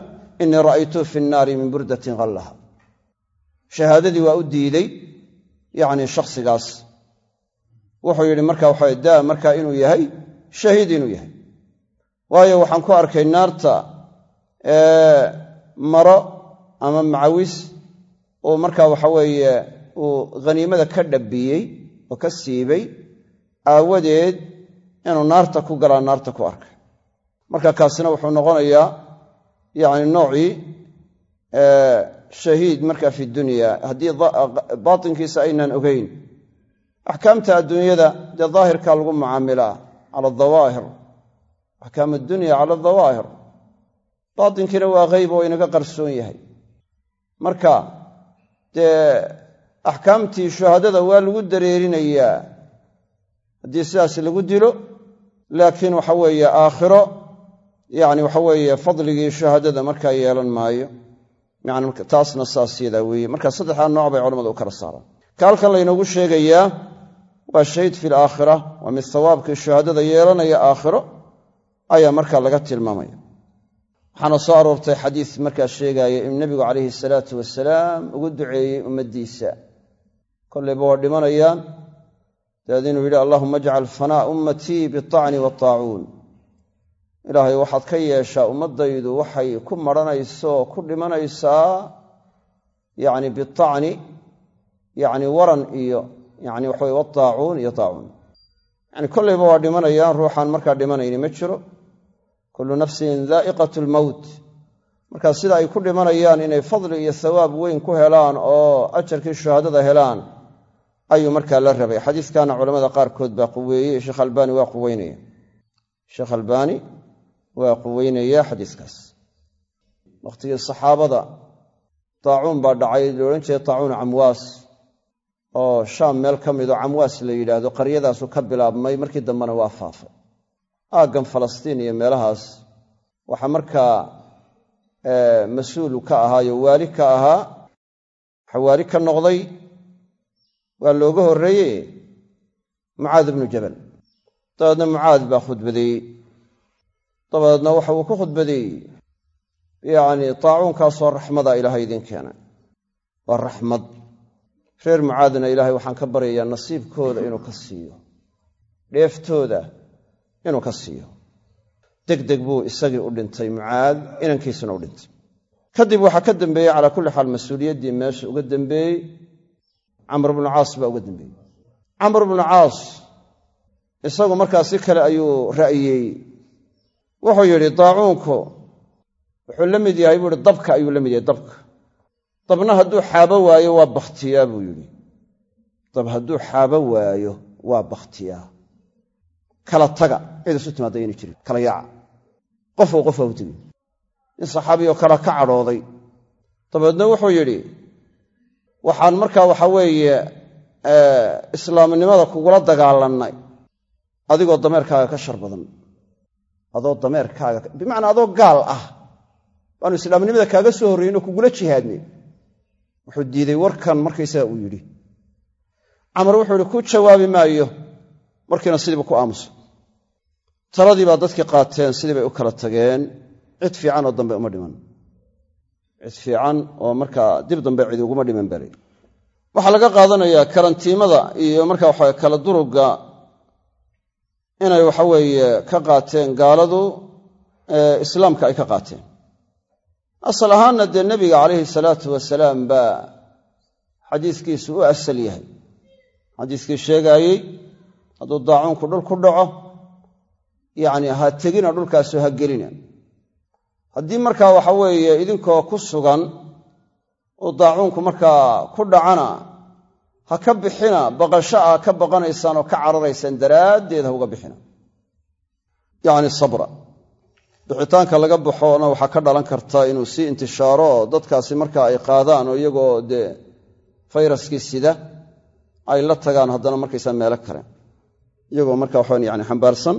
inii ra'aytuu fi nnaari min burdatin hallaha shahaadadii waa u diiday yacni shakhsigaas. Wuxuu yidhi marka waxa daa markaa inuu yahay shahiid inuu yahay. Waayo waxaan ku arkay naarta maro ama macawis uu markaa waxa weeye uu khaniimada ka dhabbiyey oo ka siibay aawadeed inuu naarta ku galaa naarta ku arkay marka kaasina wuxuu noqonayaa yacni noocii shahiid marka fi dunya. Haddii baatinkiisa aynaan ogeyn axkaamta adduunyada dee daahirkaa lagu mucaamilaa cala adawaahir axkaam addunya cala adawaahir baatinkiina waa hayb oo inaga qarsoon yahay. Marka dee axkaamtii shuhadada waa lagu dareerinayaa. Haddii sidaas lagu dilo laakiin waxa weeye aakhiro yacni waxa weeye fadligii shuhadada markaa yeelan maayo. Yani taasna saas weeye. Marka saddexdaa nooc bay culamadu u kala saaraan. Ka halkan laynoogu sheegayaa waa shahiid fi laakhira waa mid sawaabkii shuhadada yeelanaya aakhiro ayaa markaa laga tilmaamaya. Waxaana soo aroortay xadiis markaa sheegaaya inuu nebigu calayhi salaatu wasalaam ugu duceeyey ummaddiisa. Kollayba waa dhimanayaan. Dabeed inuu yidhi allahuma ajcal fanaa ummatii biacni wataacuun ilaahay waxaad ka yeeshaa ummaddaydu waxay ku maranayso ku dhimanaysaa yacni bitacni yacni waran iyo yani waxa weye wataacuun iyo taacuun. Yani kollayba waa dhimanayaan ruuxaan markaa dhimanayni ma jiro. Kullu nafsin daa'iqat lmowt markaa sida ay ku dhimanayaan inay fadli iyo thawaab weyn ku helaan oo ajarkii shahaadada helaan ayuu markaa la rabay. Xadiiskana culamada qaarkood baa quweeyey sheekh albaani waa quweynaya. Sheekh albaani waa quweynaya xadiiskaas. Wakhtigii saxaabada taacuun baa dhacay la odhan jiray taacuun camwaas oo shaam meel ka midoo camwaas la yidhaahdo qaryadaasu ka bilaabmay markii dambena waa faafay. Aaggan falastiin iyo meelahaas waxaa markaa mas'uulu ka ahaayo waali ka ahaa xawaali ka noqday waa looga horreeye mucaad ibnu jabal. Dabeedna mucaad baa khudbadeeyey dabeedna waxa uu ku khudbadeeyey yacni taacuunkaasoo raxmada ilaahay idin keenay waa raxmad. Reer mucaadna ilaahay waxaan ka baryayaa nasiibkooda inuu ka siiyo. Dheeftooda inuu ka siiyo. Deg deg buu isagii u dhintay mucaad inankiisuna u dhintay. Kadib waxaa ka dambeeyey calaa kulli xaal mas'uuliyaddii meesha uga dambeeyey camr bnu caas baa uga dambeeyey. Camr bnu caas isagu markaa si kale ayuu ra'yey wuxuu yidhi daacuunku wuxuu la mid yahay buu ihi dabka ayuu la mid yahay dabka. Dabna hadduu xaabo waayo waa bakhtiyaa buu yidhi. Dab hadduu xaabo waayo waa bakhtiyaa. Kala taga cid isu timaada yana jirin kala yaaca qofou qof waa u tegin nin saxaabiyoo kale ka cadhooday. Dabeedna wuxuu yidhi waxaan markaa waxa weeye islaamnimada kugula dagaalannay adigoo dameerkaaga ka shar badan adoo dameerkaaga bimacnaa adoo gaal ah. Baanu islaamnimada kaaga soo horreyin oo kugula jihaadnay wuxuu diiday warkan markaysaga uu yidhi. Camar wuxuu yidhi ku jawaabi maayo markiina sidiiba ku aamusa taladii baa dadkii qaateen sidii bay u kala tageen. Cid fiican oo dambe uma dhiman. Cid fiican oo markaa dib dambe cid uguma dhiman balay waxaa laga qaadanayaa karantiimada iyo marka waxa kala durugga inay waxaweeye ka qaateen gaaladu islaamka ay ka qaateen. Asal ahaanna dee nebiga calayhi salaatu wasalaam baa xadiiskiisu u asal yahay. Xadiiskii sheegaayey hadduu daacuunku dhul ku dhaco yacni ha tegina dhulkaasu ha gelina. Haddii markaa waxa weeye idinkoo ku sugan uu daacuunku markaa ku dhacana ha ka bixina baqasho a ka baqanaysaan oo ka cararaysaan daraaddeed ha uga bixina. Yacni sabra. Bixitaanka laga baxona waxaa ka dhalan karta inuu sii intishaaro dadkaasi marka ay qaadaan oo iyagoo dee fayraskii sida ay la tagaan haddana markaysaa meelo kale. Iyagoo marka waxaan yani xambaarsan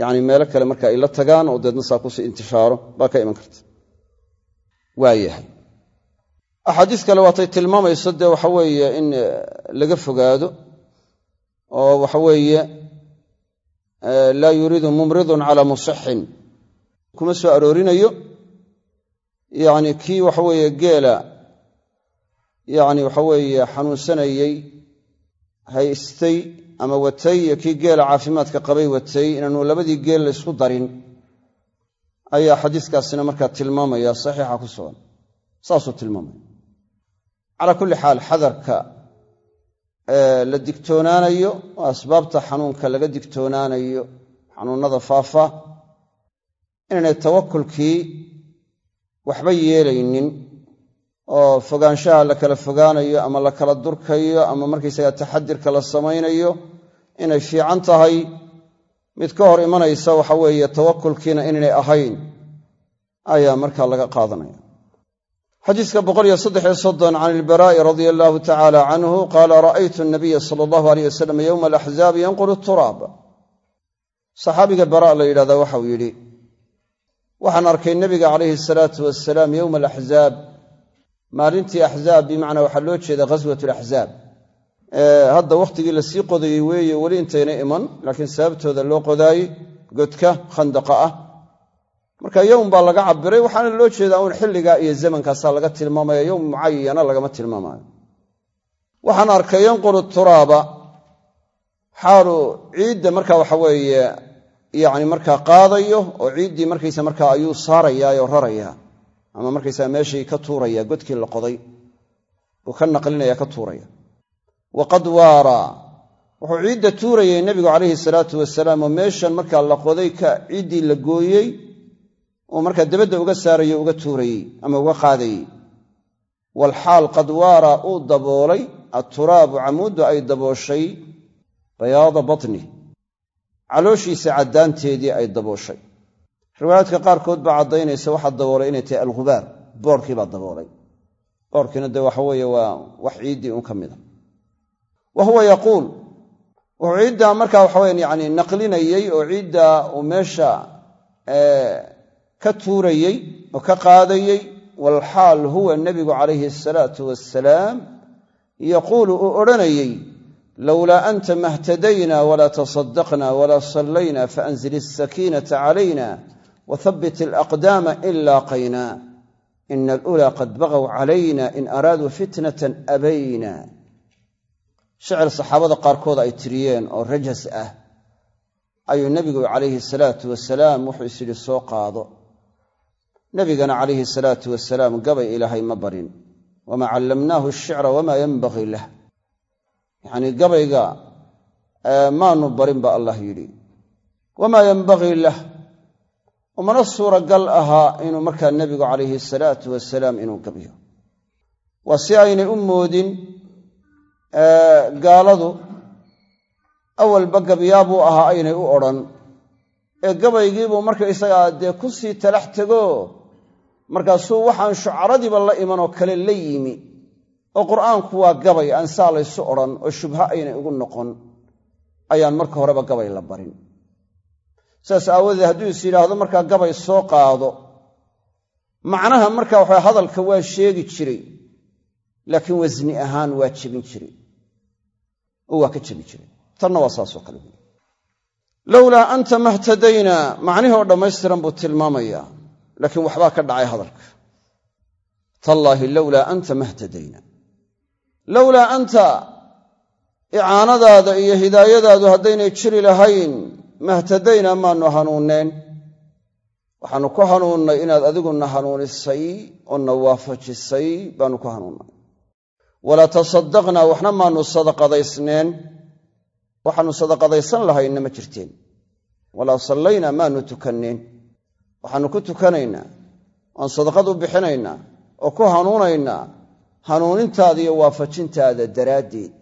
yani meelo kale marka ay la tagaan oo deedna saa ku sii intishaaro baa ka iman karta. Waayahay axaadiis kale waatay tilmaamayso dee waxa weeye in laga fogaado oo waxa weeye laa yuriidu mumridun calaa musixin. Kuma soo aroorinayo yacni kii waxaweeye geela yacni waxaweeye xanuunsanayey haystay ama watay iyo kii geela caafimaadka qabay watay inaanu labadii geel la ysku darin ayaa xadiiskaasina markaa tilmaamaya saxiixa ku sugan. Saasuu tilmaamaya calaa kulli xaal xadarka la digtoonaanayo oo asbaabta xanuunka laga digtoonaanayo xanuunnada faafa inaynay tawakulkii waxba yeelaynin oo fogaanshaha la kala fogaanayo ama la kala durkayo ama markaysaga taxadirka la samaynayo inay fiican tahay mid ka hor imanaysa waxa weeye tawakulkiina inaynay ahayn ayaa markaa laga qaadanaya xadiiska boqoliyo saddexiyo soddon can ilbaraa'i radia allaahu tacaala canhu qaala ra'aytu nabiya sala allahu aleyh wasalam yowma alaxzaabi yanqulu turaab saxaabiga baraa la yidhahdaa waxau yidhi waxaan arkay nebiga calayhi salaatu wasalaam yowma alaxzaab maalintii axzaab bimacnaa waxaa loo jeeda ghaswat alaxzaab hadda wakhtigii la sii qodayey weeye weli intayna iman laakiin sababtooda loo qodaayey godka khandaqa ah marka yowm baa laga cabiray waxaana loo jeedaa uun xilligaa iyo zamankaasaa laga tilmaamaya yowm mucayana lagama tilmaamayo waxaan arkay yanqulu turaaba xaalu ciidda marka waxa weeye yacni markaa qaadayo oo ciiddii markaysa markaa ayuu saarayaa oo rarayaa ama markaysaa meeshii ka tuuraya godkii la qoday uu ka naqlinaya ka tuuraya. Waqad waara wuxuu ciidda tuurayay nebigu calayhi salaatu wasalaam oo meeshan markaa la qoday ka ciiddii la gooyey uu markaa dabadda uga saarayo uga tuurayey ama uga qaadayey walxaal qad waara uu daboolay atturaabu camuuddu ay dabooshay bayaada batni. Calooshiisa caddaanteedii ay dabooshay riwaayaadka qaarkood baa caddaynaysa waxaa daboolay inay tahay algubaar boorkii baa daboolay. Boorkiina dee waxa weeye waa wax ciiddii un ka mida wa huwa yaquul. Wuxuu ciiddaa markaa waxaweyan yani naqlinayey oo ciiddaa uu meesha ka tuurayey oo ka qaadayey walxaal huwa nebigu calayhi asalaatu wasalaam yaquulu uu odhanayey lowlaa anta mahtadayna walaa tasaddaqna walaa sallayna faanzil asakiinata calayna wathabbit alaqdaama in laaqayna ina alulaa qad bagaw calayna in araaduu fitnatan abayna. Shicir saxaabada qaarkood ay tiriyeen oo rajas ah. Ayuu nebigu calayhi salaatu wasalaam wuxuu is yidhi soo qaado nebigana calayhi salaatu wasalaam gabay ilaahay ma barin. Wamaa callamnaahu ashicra wamaa yenbagii lah yacnii gabayga maanu barin ba allah yidhi. Wamaa yenbagii lah umana suuragal ahaa inuu markaa nebigu calayhi salaatu wasalaam inuu gabyo waa si aynay u moodin gaaladu awalba gabyaabuu ahaa aynay u odhan. Ee gabaygiibuu markaysagaa dee ku sii talax tego markaasuu waxaan shucaradiiba la imanoo kale la yimi. Oo qur'aanku waa gabay aan saa laysu odhan oo shubho aynay ugu noqon ayaan marka horeba gabay la barin. Saas aawadeed hadduu is yidhaahdo markaa gabay soo qaado macnaha marka waxa hadalka waa sheegi jiray laakiin wasni ahaan waa jebin jiray. Oo waa ka jebi jiray. Tanna waa saasoo kale. Buui lowlaa anta mahtadayna macnihoo dhammaystiran buu tilmaamayaa laakiin waxbaa ka dhacay hadalka. Tallaahi lowlaa anta mahtadayna. Lowlaa anta icaanadaada iyo hidaayadaadu haddaynay jiri lahayn mahtadayna maanu hanuunneen. Waxaannu ku hanuunnay inaad adiguna hanuunisay oo na waafajisay baanu ku hanuunnay. Walaa tasaddaqnaa waxna maanu sadaqadaysneen. Waxaannu sadaqadaysan lahaynna ma jirteen. Walaa sallaynaa maanu tukanneen waxaannu ku tukanaynaa waan sadaqad u bixinaynaa oo ku hanuunaynaa hanuunintaada iyo waafajintaada daraaddeed.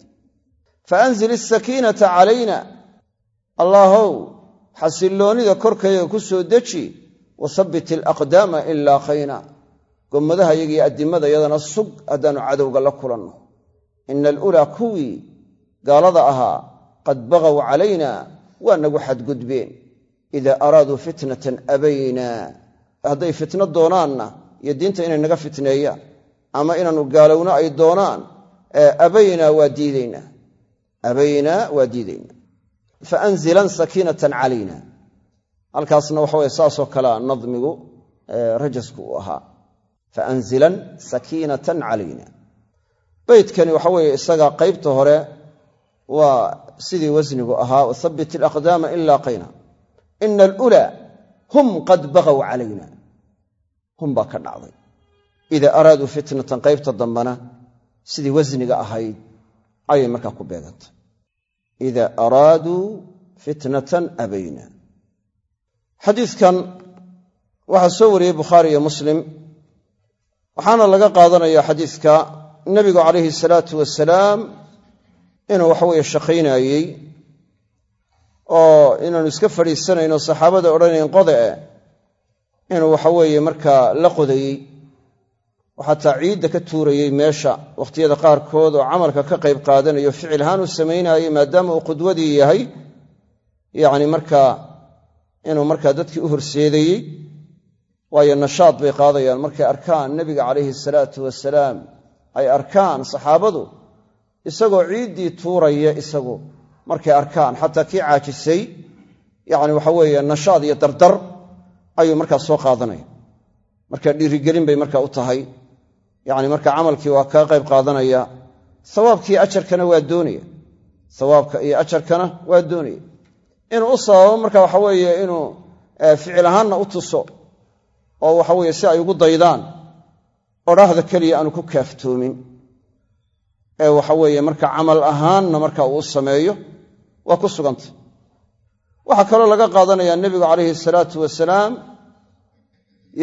Fa anzil isakiinata calayna. Allaahow xasilloonnida korkayaga ku soo deji wa sabbit alaqdaama in laaqayna gommadaha yagiyo addimada yadana sug haddaannu cadowga la kulanno. Ina alulaa kuwii gaalada ahaa qad bagaw calayna waa nagu xadgudbeen idaa araaduu fitnatan abayna hadday fitno doonaanna iyo diinta inay naga fitneeyaan ama inaannu gaalowno ay doonaan abaynaa waa diidaynaa abaynaa waa diidaynaa fa anzilan sakiinatan calayna halkaasna waxa weye saasoo kalea nadmigu rajasku uu ahaa fa anzilan sakiinatan calayna beytkani waxa weeye isaga qaybta hore waa sidii wasnigu ahaa wathabbit alaqdaama in laaqayna ina alulaa hum qad bagaw calayna hum baa ka dhacday idaa araaduu fitnatan qaybta dambana sidii wasniga ahayd ayay markaa ku beegantay idaa araaduu fitnatan abayna xadiidkan waxaa soo wariyey bukhaari iyo muslim waxaana laga qaadanaya xadiidka nebigu calayhi salaatu wasalaam inuu waxaweye shaqaynaayey oo inaanu iska fadhiisanayno saxaabada odhanayn qode eh inuu waxaweeye markaa la qodayey oo xataa ciidda ka tuurayey meesha wakhtiyada qaarkood oo camalka ka qayb qaadanayo ficil ahaan u samaynaayey maadaama uu qudwadii yahay yacni markaa inuu markaa dadkii u horseedayey waayo nashaad bay qaadayaan. Markay arkaan nebiga calayhi salaatu wasalaam ay arkaan saxaabadu isagoo ciiddii tuuraya isagu markay arkaan xataa kii caajisay yacni waxa weeye nashaad iyo dardar ayuu markaa soo qaadanaya. Marka dhiirigelin bay markaa u tahay. Yacni marka camalkii waa kaa qayb qaadanaya. Sawaabkii ajarkana waa doonaya. Sawaabka iyo ajarkana waa doonaya. Inuu u sababo marka waxa weeye inuu ficil ahaanna u tuso oo waxa weeye si ay ugu daydaan odhaahda keliya aanu ku kaaftoomin ee waxa weeye marka camal ahaanna marka uu sameeyo waa ku suganta. Waxaa kaloo laga qaadanayaa nebigu calayhi salaatu wasalaam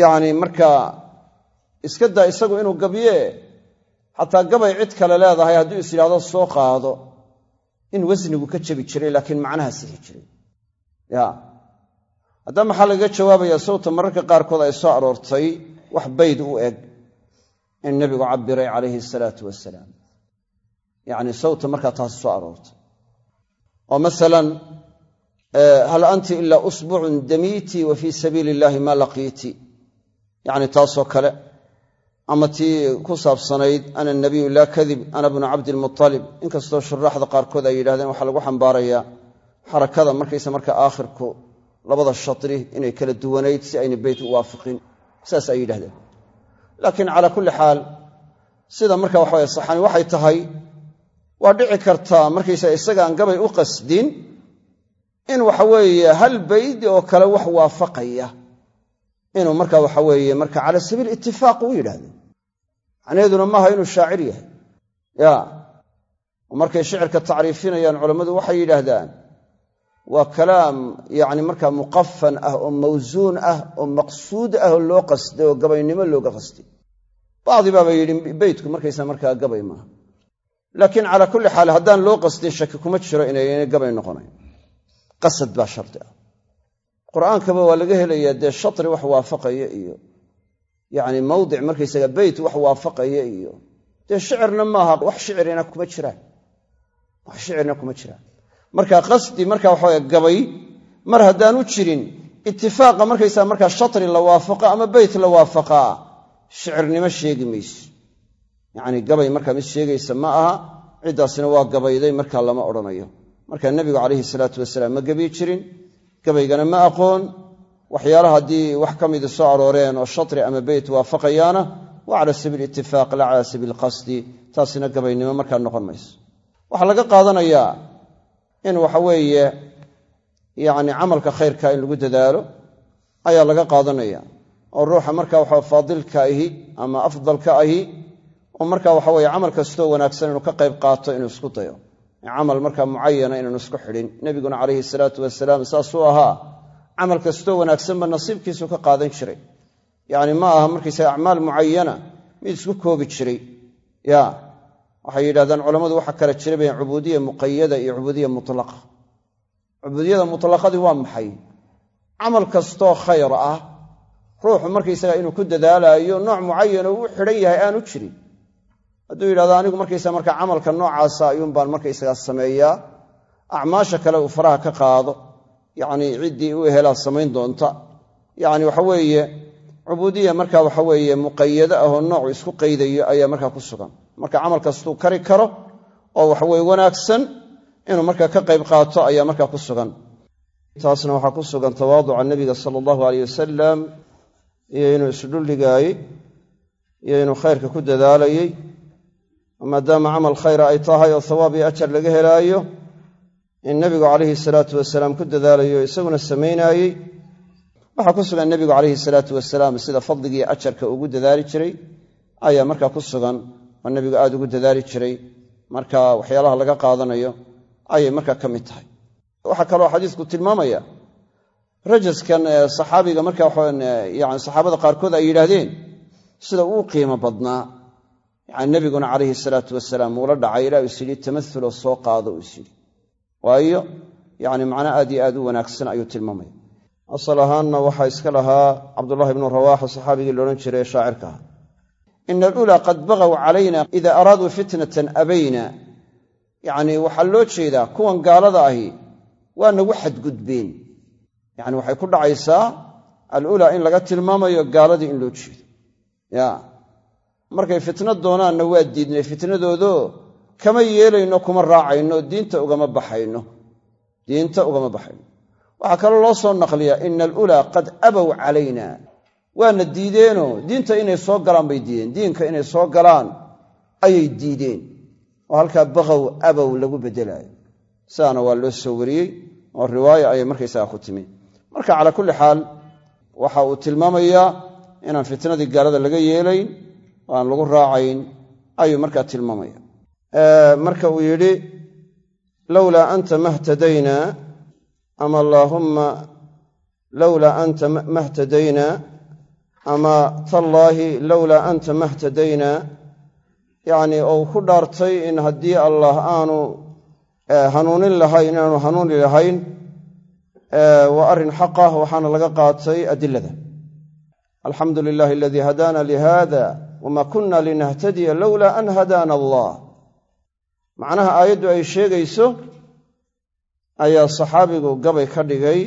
yacni markaa iska daa isagu inuu gabyee xataa gabay cid kale leedahay hadduu is yidhahdo soo qaado in wasnigu ka jebi jiray laakiin macnaha sixi jiray. Ya. Haddaa maxaa lagaga jawaabayaa? Sawta mararka qaarkood ay soo aroortay wax bayd u eg in nebigu cabiray calayhi salaatu wasalaam yacni sawta markaa taas soo aroortay. Oo masalan hal anti ilaa usbucun damiiti wa fii sabiili illaahi maa laqiiti. Yacni taasoo kale ama tii ku saabsanayd ana nabiyu laa kadib ana bnu cabdilmualib inkastoo shuraaxda qaarkood ay yidhahdeen waxaa lagu xambaarayaa xarakada markaysa marka aakhirku labada shatri inay kala duwanayd si ayna beyt u waafiqin. Saas ay yidhahdeen laakiin calaa kulli xaal sida marka waxaweye saxani waxay tahay waa dhici kartaa markaysa isagaan gabay u qasdin in waxaweeye hal bayd oo kale wax waafaqaya. Inuu marka waxaweeye marka cala sabiil itifaaq u yidhaahdo. Macnaheeduna maaha inuu shaacir yahay. Ya. Markay shicirka tacriifinayaan culammadu waxay yidhaahdaan waa kalaam yacni markaa muqafan ah oo mawsuun ah oo maqsuud ah oo loo qasday oo gabaynimo looga qasday. Bacdi baaba yidhi beytku markaysa markaa gabay maaha laakiin calaa kulli xaal haddaan loo qasdin shaki kuma jiro inayna gabay noqonayn qasad baa shardi ah. Qur'aankaba waa laga helayaa dee shatri wax waafaqaya iyo yacni mawdic markaysaga beyt wax waafaqaya iyo dee shicirna maaha wax shicirina kuma jiraan wax shicirna kuma jiraan marka qasdi marka waxaweye gabay mar haddaanu jirin itifaaqa markaysaa markaa shatri la waafaqo ama beyt la waafaqaa shicirnimo sheegi mayso yacni gabay markaa mid sheegaysa ma aha ciddaasina waa gabayday markaa lama odhanayo. Marka nebigu calayhi salaatu wasalaam ma gebiyi jirin? Gabaygana ma aqoon? Waxyaalaha haddii wax ka mida soo arooreen oo shatri ama beyt waafaqayaana waa cala sabiil itifaaq laa cala sabiil qasdi taasina gabaynimo markaa noqon mayso. Waxaa laga qaadanayaa in waxaweeye yacni camalka khayrka in lagu dadaalo ayaa laga qaadanaya. Oo ruuxa marka waxa faadilka ahi ama afdalka ahi oo marka waxaweye camal kastoo wanaagsan inuu ka qayb qaato inuu isku dayo. Camal markaa mucayana inaanu isku xidhin. Nebiguna calayhi salaatu wasalaam saasuu ahaa camal kastoo wanaagsanba nasiibkiisu ka qaadan jiray. Yacni ma aha markaysaga acmaal mucayana mid isku koobi jiray. Ya waxay yidhahdaan culammadu waxa kala jira bayn cubuudiya muqayada iyo cubuudiya mutlaqa. Cubuudiyada mutlaqadii waa maxay? Camal kastoo khayr ah ruuxu markaysaga inuu ku dadaalaayo nooc mucayana uu xidhan yahay aanu jirin hadduu yidhahdo anigu markaysa marka camalka noocaasa ayuun baan markaysaga sameeyaa acmaasha kale uu faraha ka qaado. Yacni ciddii u helaa samayn doonta. Yacni waxaweeye cubuudiya marka waxaweeye muqayado ahoo noocu isku qaydayo ayaa markaa ku sugan. Marka camal kastuu kari karo oo waxaweye wanaagsan inuu markaa ka qayb qaato ayaa markaa ku sugan. Taasna waxaa ku sugan tawaaduca nebiga sala allahu aleyh wasalam iyo inuu isdhulligaayey iyo inuu khayrka ku dadaalayey maadaama camal khayra ay tahay oo thawaab iyo ajar laga helaayo in nebigu calayhi salaatu wasalaam ku dadaalayo isaguna samaynaayey waxaa ku sugan nebigu calayhi salaatu wasalaam sida fadligii ajarka ugu dadaali jiray ayaa markaa ku sugan oo nebigu aada ugu dadaali jiray. Marka waxyaalaha laga qaadanayo ayay markaa ka mid tahay. Waxaa kaloo xadiisku tilmaamaya rajaskan saxaabiga marka yani saxaabada qaarkood ay yidhaahdeen sida uu qiimo badnaa yani nebiguna calayhi salaatu wasalaam uula dhacay ilaa is yidhi tamauloo soo qaado uu is yidhi waayo yani macna aad iyo aad u wanaagsan ayuu tilmaamaya. Asal ahaanna waxaa iska lahaa cabdullahi bnu rawaaxa saxaabigii loodhan jiray ee shaacirka aha ina alulaa qad bagaw calayna ida araaduu fitnatan abayna. Yacnii waxaa loo jeedaa kuwan gaalada ahi waa nagu xadgudbeen. Yacni waxay ku dhacaysaa alulaa in laga tilmaamayo gaaladii in loo jeedo markay fitna doonaanna waa diidnay fitnadoodo kama yeelayno kuma raacayno diinta ugama baxayno diinta ugama baxayno. Waxaa kaloo loo soo naqliyaa ina alulaa qad abow calayna. Waana diideenoo diinta inay soo galaan bay diideen diinka inay soo galaan ayay diideen. Oo halkaa baqow abow lagu beddelaayo sidaana waa loo soo wariyey oo riwaaya ayay markaysaga ku timi. Marka calaa kulli xaal waxa uu tilmaamayaa inaan fitnadii gaalada laga yeelayn oo aan lagu raacayn ayuu markaa tilmaamaya. Marka uu yidhi lowlaa anta mahtadaynaa ama allaahumma lowlaa anta mahtadaynaa ama tallaahi lowlaa anta mahtadaynaa yacnii ou ku dhaartay in haddii allah aanu hanuunin lahayn inaanu hanuuni lahayn waa arrin xaqah waxaana laga qaatay adilada. Alxamdu lilahi aladii hadaana lihada wma kuna linahtadiya lowlaa an hadaana allah macnaha aayaddu ay sheegayso ayaa saxaabigu gabay ka dhigay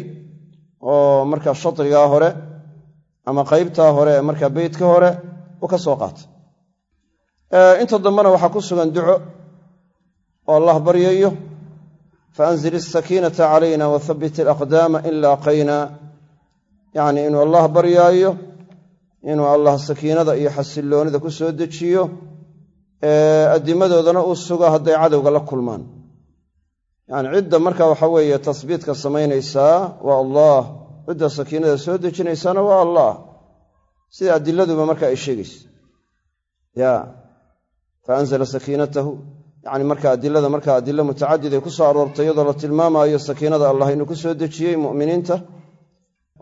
oo markaa shadrigaa hore ama qaybtaa hore ee markaa beytka hore uu ka soo qaatay. Inta dambena waxaa ku sugan duco oo allah baryayo faanzil isakiinata calayna wathabbit alaqdaama in laaqayna yacni inuu allah baryaayo inuu allah sakiinada iyo xasilloonida ku soo dejiyo addimadoodana uu sugo hadday cadowga la kulmaan. Yacni cidda marka waxa weeye tasbiitka samaynaysaa waa allah cidda sakiinada soo dejinaysaana waa allah. Sida adiladuba marka ay sheegayso ya fa anzala sakiinatahu. Yacni marka adilada marka adilo mutacadid ay ku soo aroortay iyadoo la tilmaamaayo sakiinada allah inuu ku soo dejiyey mu'miniinta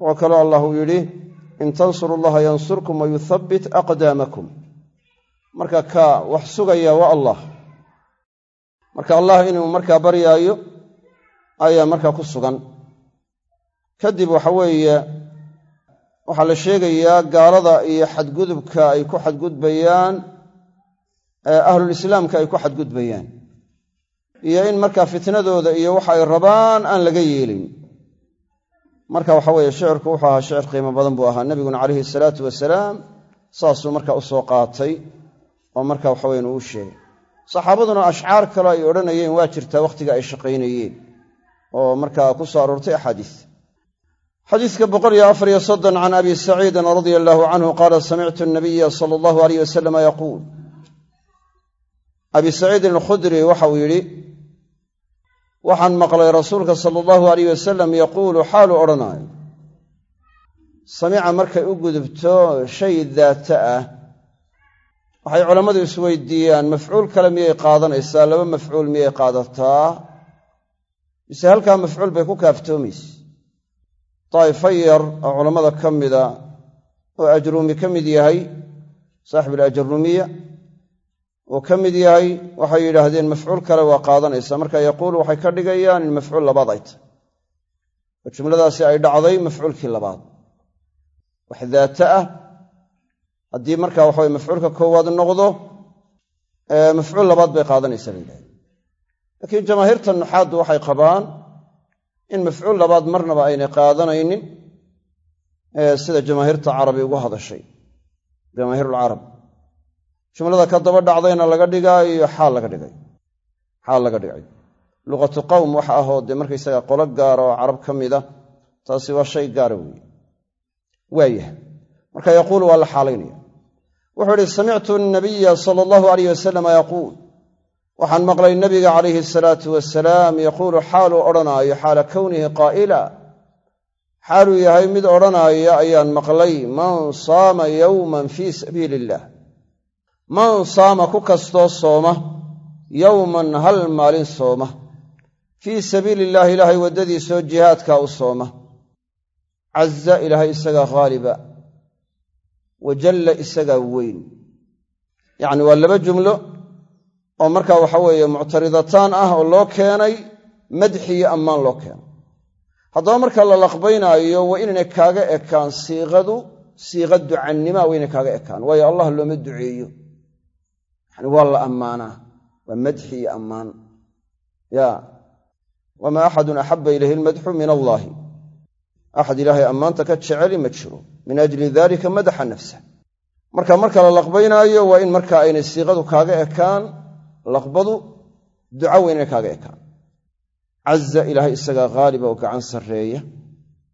oo kaloo allah uu yidhi in tansuru allaha yansurkum wa yuthabbit aqdaamakum marka ka wax sugaya waa allah. Marka allah inuu markaa baryaayo ayaa markaa ku sugan. Kadib waxa weeye waxaa la sheegayaa gaalada iyo xadgudubka ay ku xadgudbayaan ahlulislaamka ay ku xadgudbayaan. Iyo in markaa fitnadooda iyo waxa ay rabaan aan laga yeelin marka waxa weeye shicirku wuxuu ahaa shicir qiimo badan buu ahaa. Nebiguna calayhi salaatu wasalaam saasuu marka u soo qaatay oo marka waxaweyan uu sheegay. Saxaabaduna ashcaar kale ay odhanayeen waa jirtaa wakhtiga ay shaqaynayeen. Oo markaa ku soo aroortay axaadiis. Xadiiska can abi saciidin radia allaahu canhu qaala samictu nabiya sala allahu aleyh wasalama yaquul abi saciidin alkhudri waxauu yidhi waxaan maqlay rasuulka sala allahu aleyh wasalam yaquulu xaalu odhanaayo. Samica markay u gudubto shay daata ah waxay culammadu isweydiiyaan mafcuul kale miyay qaadanaysaa laba mafcuul miyay qaadataa? Mise halkaa mafcuul bay ku kaaftoomaysa daa'ifo yar oo culammada ka mida oo ajruumi ka mid yahay saaxib alajarumiya uu ka mid yahay waxay yidhaahdeen mafcuul kale waa qaadanaysaa marka yaquulu waxay ka dhigayaan in mafcuul labaad ay tahy oo jumladaasi ay dhacday mafcuulkii labaad. Wax daata ah. Haddii marka waxaweye mafcuulka koowaad noqdo mafcuul labaad bay qaadanaysaa la yidhahda laakiin jamaahiirta nuxaaddu waxay qabaan in mafcuul labaad marnaba aynay qaadanaynin sida jamaahiirta carabi ugu hadashay jamaahiirulcarab jumlada ka daba dhacdayna laga dhigaayo xaal laga dhigay. Xaal laga dhigay. Luqatu qowm waxa ahoo dee markaysaga qolo gaara oo carab ka mida taasi waa shay gaara weeye. Waayahay marka yaquulu waa la xaalaynaya. Wuxuu idhi samictu nabiya sala allahu alayh wasalama yaquul. Waxaan maqlay nabiga calayhi asalaatu wasalaam yaquulu xaaluu odhanaayo xaala kownihi qaa'ila. Xaaluu yahay mid odhanaaya ayaan maqlay man saama yowman fii sabiili illah man saama ku kastoo sooma yowman hal maalin sooma. Fii sabiili illaahi ilaahay waddadiisoo jihaadkaa u sooma. Caza ilaahay isagaa haaliba wajalla isagaa weyn. Yacni waa laba jumlo oo markaa waxa weeye muctaridataan ah oo loo keenay madxi iyo ammaan loo keenay. Haddaba marka la laqbaynaayo waa inaynay kaaga ekaan siiqadu siiqa ducannima waa inay kaaga ekaan. Waayo allah looma duceeyo yani waa la ammaanaa waa madxi iyo ammaan. Ya wamaa axadun axabba ilayhi almadxu min allaahi axad ilaahay ammaanta ka jeceli ma jiro min ajli dalika madaxa nafsa marka marka la laqbaynaayo waa in marka aynay siiqadu kaaga ekaan laqbadu duca waa inay kaaga ekaan. Caza ilaahay isagaa haaliba oo gacan sarreeya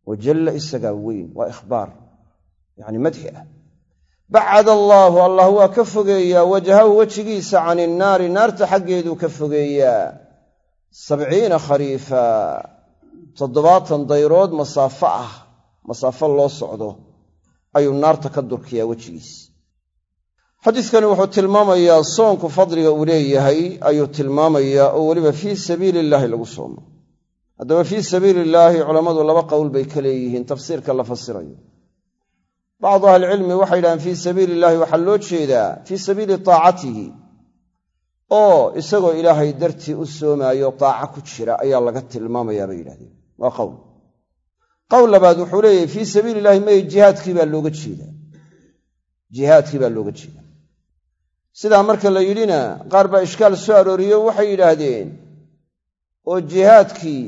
wajalla isagaa weyn waa ikhbaar yacni madxi ah bacad allaahu allah waa ka fogeeyaa wajhahu wejigiisa can innaari naarta xaggeeduu ka fogeeyaa. Sabciina khariifa toddobaatan dayrood masaafo ah masaafo loo socdo ayuu naarta ka durkiyaa wejigiisa xadiidkani wuxuu tilmaamayaa soonku fadliga uu leeyahay ayuu tilmaamayaa oo weliba fii sabiili illaahi lagu soomo. Haddaba fii sabiili illaahi culammadu laba qowl bay ka leeyihiin tafsiirka la fasirayo bacdu ahlicilmi waxay yidhahdeen fii sabiili illahi waxaa loo jeedaa fii sabiili taacatihi oo isagoo ilaahay dartii u soomaayo taaca ku jira ayaa laga tilmaamayaa bay yidhahdeen waa qowl qowl labaad wuxuu leeyahay fii sabiili illahi may jihaadkii baa looga jeedaa jihaadkii baa looga jeeda sidaa marka la yidhina qaar baa ishkaal soo arooriyo waxay yidhaahdeen oo jihaadkii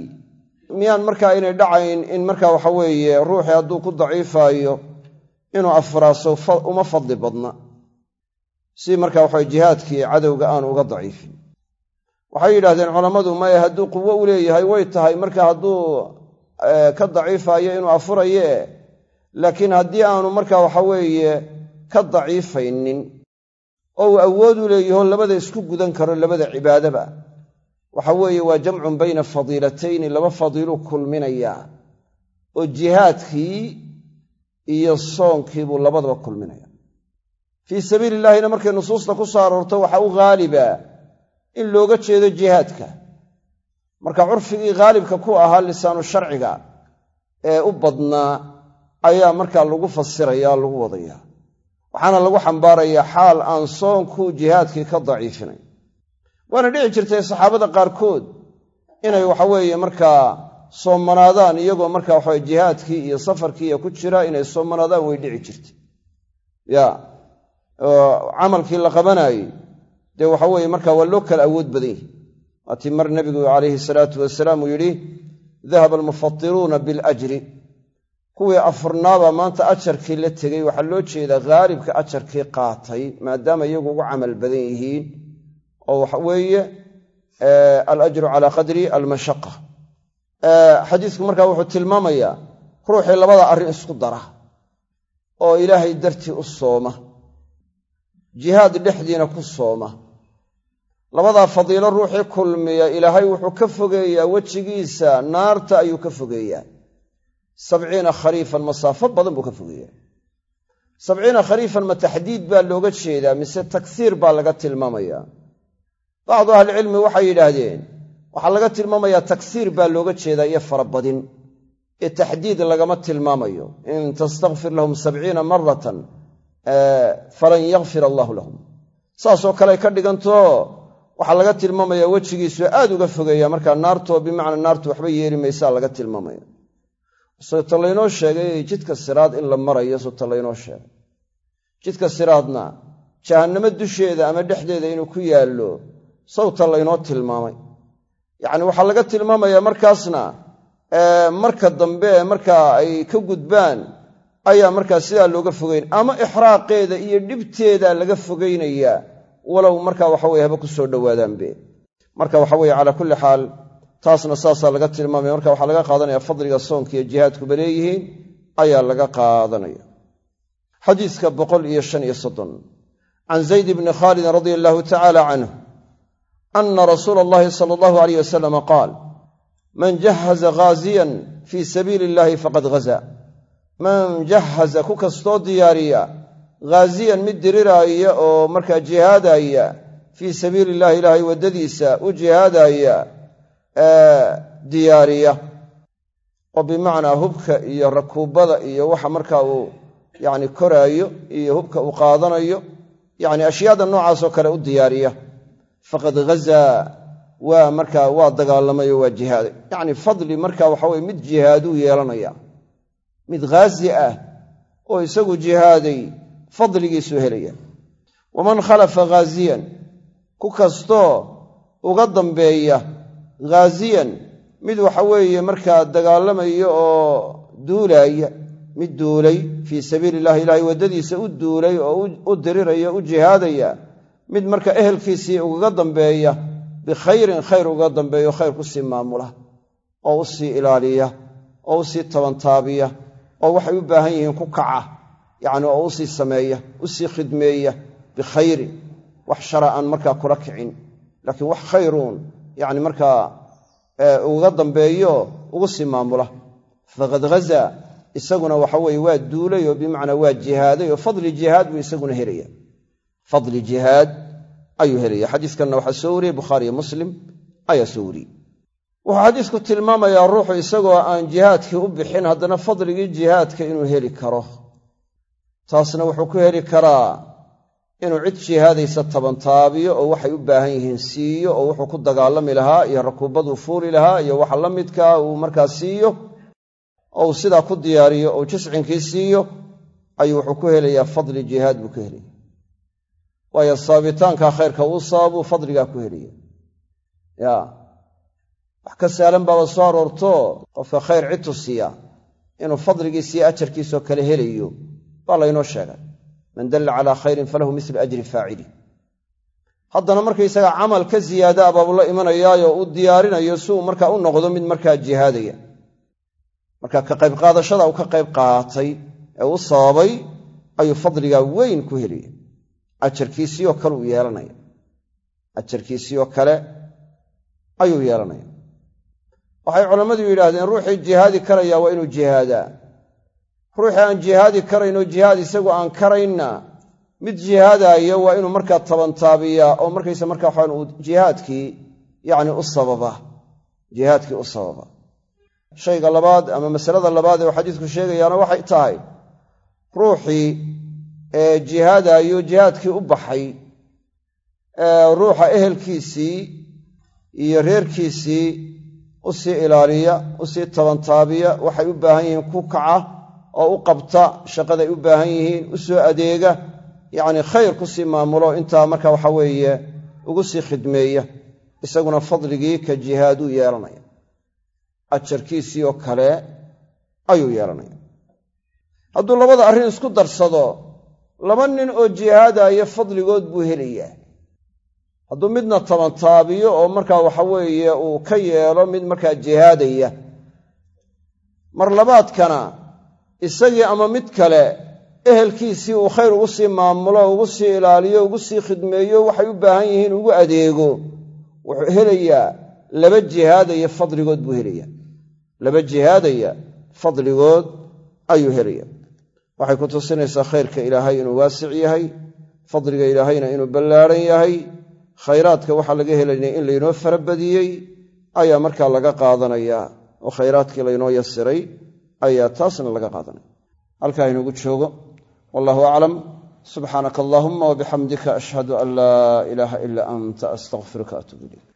miyaan markaa inay dhacayn in markaa waxa weeye ruuxii hadduu ku daciifaayo inuu afraaso uma fadli badna. Si markaa waxa jihaadkii cadowga aanu uga daciifin. Waxay yidhahdeen culammadu maya hadduu quwo u leeyahay way tahay. Marka hadduu ka daciifaayo inuu afuraye laakiin haddii aanu markaa waxa weeye ka daciifaynin oo uu awood u leeyaho labada isku gudan karo labada cibaadaba waxa weeye waa jamcun bayna fadiilatayni laba fadiiluu kulminayaa oo jihaadkii iyo soonkiibuu labadaba kulminaya fii sabiili illaahina markay nusuusta ku soo aroorto waxaa u haaliba in looga jeedo jihaadka. Marka curfigii haalibka ku ahaa lisaanu sharciga ee u badnaa ayaa markaa lagu fasiraya lagu wadaya waxaana lagu xambaarayaa xaal aan soonku jihaadkii ka daciifinayn waana dhici jirtay saxaabada qaarkood inay waxaweeye markaa soomanaadaan iyagoo marka waxawe jihaadkii iyo safarkii iyo ku jira inay soomanaadaan way dhici jirtay. Ya camalkii la qabanaayey dee waxa weeye marka waa loo kala awood badan yahi waatii mar nebigu calayhi salaatu wasalaam uu yidhi dahaba almufatiruuna biljri kuwii afurnaaba maanta ajarkii la tegey waxaa loo jeedaa haalibka ajarkii qaatay maadaama iyagu ugu camal badan yihiin oo waxa weeye alajru calaa qadri almashaqa xadiisku markaa wuxuu tilmaamayaa ruuxii labada arrin isku dara oo ilaahay dartii u sooma jihaad dhexdiina ku sooma. Labadaa fadiilo ruuxii kulmiya ilaahay wuxuu ka fogeeyaa wejigiisa naarta ayuu ka fogeeyaa. Sabciina khariifan masaafo badan buu ka fogeeyaa. Sabciina khariifan ma taxdiid baa looga jeedaa mise taksiir baa laga tilmaamayaa. Bacdu ahlicilmi waxay yidhaahdeen waxaa laga tilmaamayaa taksiir baa looga jeedaa iyo farabadin ee taxdiid lagama tilmaamayo. In tastakfir lahum sabciina maratan falan yakfir allaahu lahum. Saasoo kale ka dhigantoo waxaa laga tilmaamayaa wejigiisu aad uga fogeeya. Markaa naartoo bimacnaa naartu waxba yeeli maysaa laga tilmaamaya. Sota sheegay jidka siraad in la marayo sota sheegay. Jidka siraadna jahannamo dusheeda ama dhexdeeda inuu ku yaallo sawta laynoo tilmaamay yacni waxaa laga tilmaamayaa markaasna marka dambe markaa ay ka gudbaan ayaa markaa sidaa looga fogeyn. Ama ixraaqeeda iyo dhibteeda laga fogaynayaa walow markaa waxaweye haba ku soo dhowaadaanbe. Marka waxa weye calaa kulli xaal taasna saasaa laga tilmaamaya. Marka waxaa laga qaadanaya fadliga soonka iyo jihaadkuba leeyihiin ayaa laga qaadanaya. Xadiiska boqol iyo shan iyo soddon. Can zayd bni khaalidin radia allahu tacaala canhu ana rasuula allahi sala allahu alayh wasalama qaal man jahaza ghaasiyan fii sabiili illahi faqad ghaza man jahaza ku kastoo diyaariya ghaasiyan mid diriraaya oo markaa jihaadaya fii sabiili illahi ilaahay waddadiisa u jihaadaya diyaariya oo bimacnaa hubka iyo rakuubada iyo waxa markaa uu yacni koraayo iyo hubka uu qaadanayo yacni ashyaada noocaasoo kale u diyaariya faqad ghazaa waa markaa waa dagaalamay oo waa jihaaday yacni fadli marka waxa weye mid jihaaduu yeelanaya mid ghaasi ah oo isagu jihaaday fadligiisuu helaya. Waman khalafa ghaasiyan ku kastoo uga dambeeya ghaasiyan mid waxa weeye markaa dagaalamaya oo duulaaya mid duulay fii sabiili illahi ilaahay waddadiisa u duulay oo u diriraya u jihaadaya mid marka ehelkiisii ugaga dambeeya bikhayrin khayr uga dambeeyo khayr ku sii maamula oo u sii ilaaliya oo u sii tabantaabiya oo waxay u baahan yihiin ku kaca yacni oo u sameeya u sii khidmeeya bikhayrin wax shara aan markaa kula kicin laakiin wax khayruun yacni markaa uga dambeeyo ugu sii maamula. Faqad ghazaa isaguna waxa weeye waa duulay oo bimacnaa waa jihaaday oo fadli jihaad buu isaguna helaya fadli jihaad ayuu helaya xadiiskanna waxaa soo wariyey bukhaariyo muslim ayaa soo wariyey. Wuxuu xadiisku tilmaamayaa ruuxu isagoo aan jihaadkii u bixin haddana fadligii jihaadka inuu heli karo. Taasna wuxuu ku heli karaa inuu cid jihaadaysa tabantaabiyo oo waxay u baahan yihiin siiyo oo wuxuu ku dagaalami lahaa iyo rakuubaduu fuuli lahaa iyo waxa la midkaa uu markaa siiyo oo uu sidaa ku diyaariyo oo jiscinkii siiyo ayuu wuxuu ku helayaa fadli jihaad buu ku helaya waayo saabitaankaa khayrka uu sababuu fadligaa ku helaya ya. Wax ka saalan baaba soo aroorto qofka khayr cid tusiya inuu fadligiisiyo ajarkiisoo kale helayo baa laynoo sheegay. Man dalla calaa khayrin falahu mislu ajri faacili. Haddana markaysaga camal ka ziyaada abaabuu la imanayaayo u diyaarinayo si uu markaa u noqdo mid markaa jihaadaya. Marka ka qayb qaadashada uu ka qayb qaatay ee u sababay ayuu fadligaa weyn ku helaya ajarkiisiioo kale uu yeelanaya. Ajarkiisiioo kale ayuu yeelanaya. Waxay culammadu yidhaahdeen ruuxii jihaadi karaya waa inuu jihaadaa. Ruuxii aan jihaadi karayn oo jihaad isagu aan karaynna mid jihaadaayo waa inuu markaa tabantaabiyaa oo markaysa markaa waxaan uu jihaadkii yacni u sababa. Jihaadkii u sababa. Shayga labaad ama masalada labaad ee uu xadiisku sheegayaana waxay tahay ruuxii jihaadaayo jihaadkii u baxay. Ruuxa ehelkiisii iyo reerkiisii u sii ilaaliya u sii tabantaabiya waxay u baahan yihiin ku kaca oo u qabta shaqaday u baahan yihiin u soo adeega yacni khayr ku sii maamulo intaa marka waxa weeye ugu sii khidmeeya isaguna fadligii ka jihaaduu yeelanaya. Ajarkiisii oo kale ayuu yeelanaya. Hadduu labada arrin isku darsado laba nin oo jihaadaya fadligood buu helayaa. Hadduu midna tabantaabiyo oo markaa waxa weeye uu ka yeelo mid markaa jihaadaya. Mar labaadkana isagii ama mid kale ehelkiisii uu khayr ugu sii maamulo ugu sii ilaaliyo ugu sii khidmeeyo waxay u baahan yihiin ugu adeego. Wuxuu helayaa laba jihaadaya fadligood buu helayaa. Laba jihaadaya fadligood ayuu helaya waxay ku tusinaysaa khayrka ilaahay inuu waasic yahay fadliga ilaahayna inuu ballaadhan yahay. Khayraadka waxaa laga helayna in laynoo farabadiyey ayaa markaa laga qaadanayaa oo khayraadkii laynoo yasiray ayaa taasna laga qaadanaya. Halkaa inugu joogo. Wallahu aclam. Subxaanaka allahuma wabixamdika ashhadu an laa ilaaha ilaa anta astaqfiruka atuub ilayk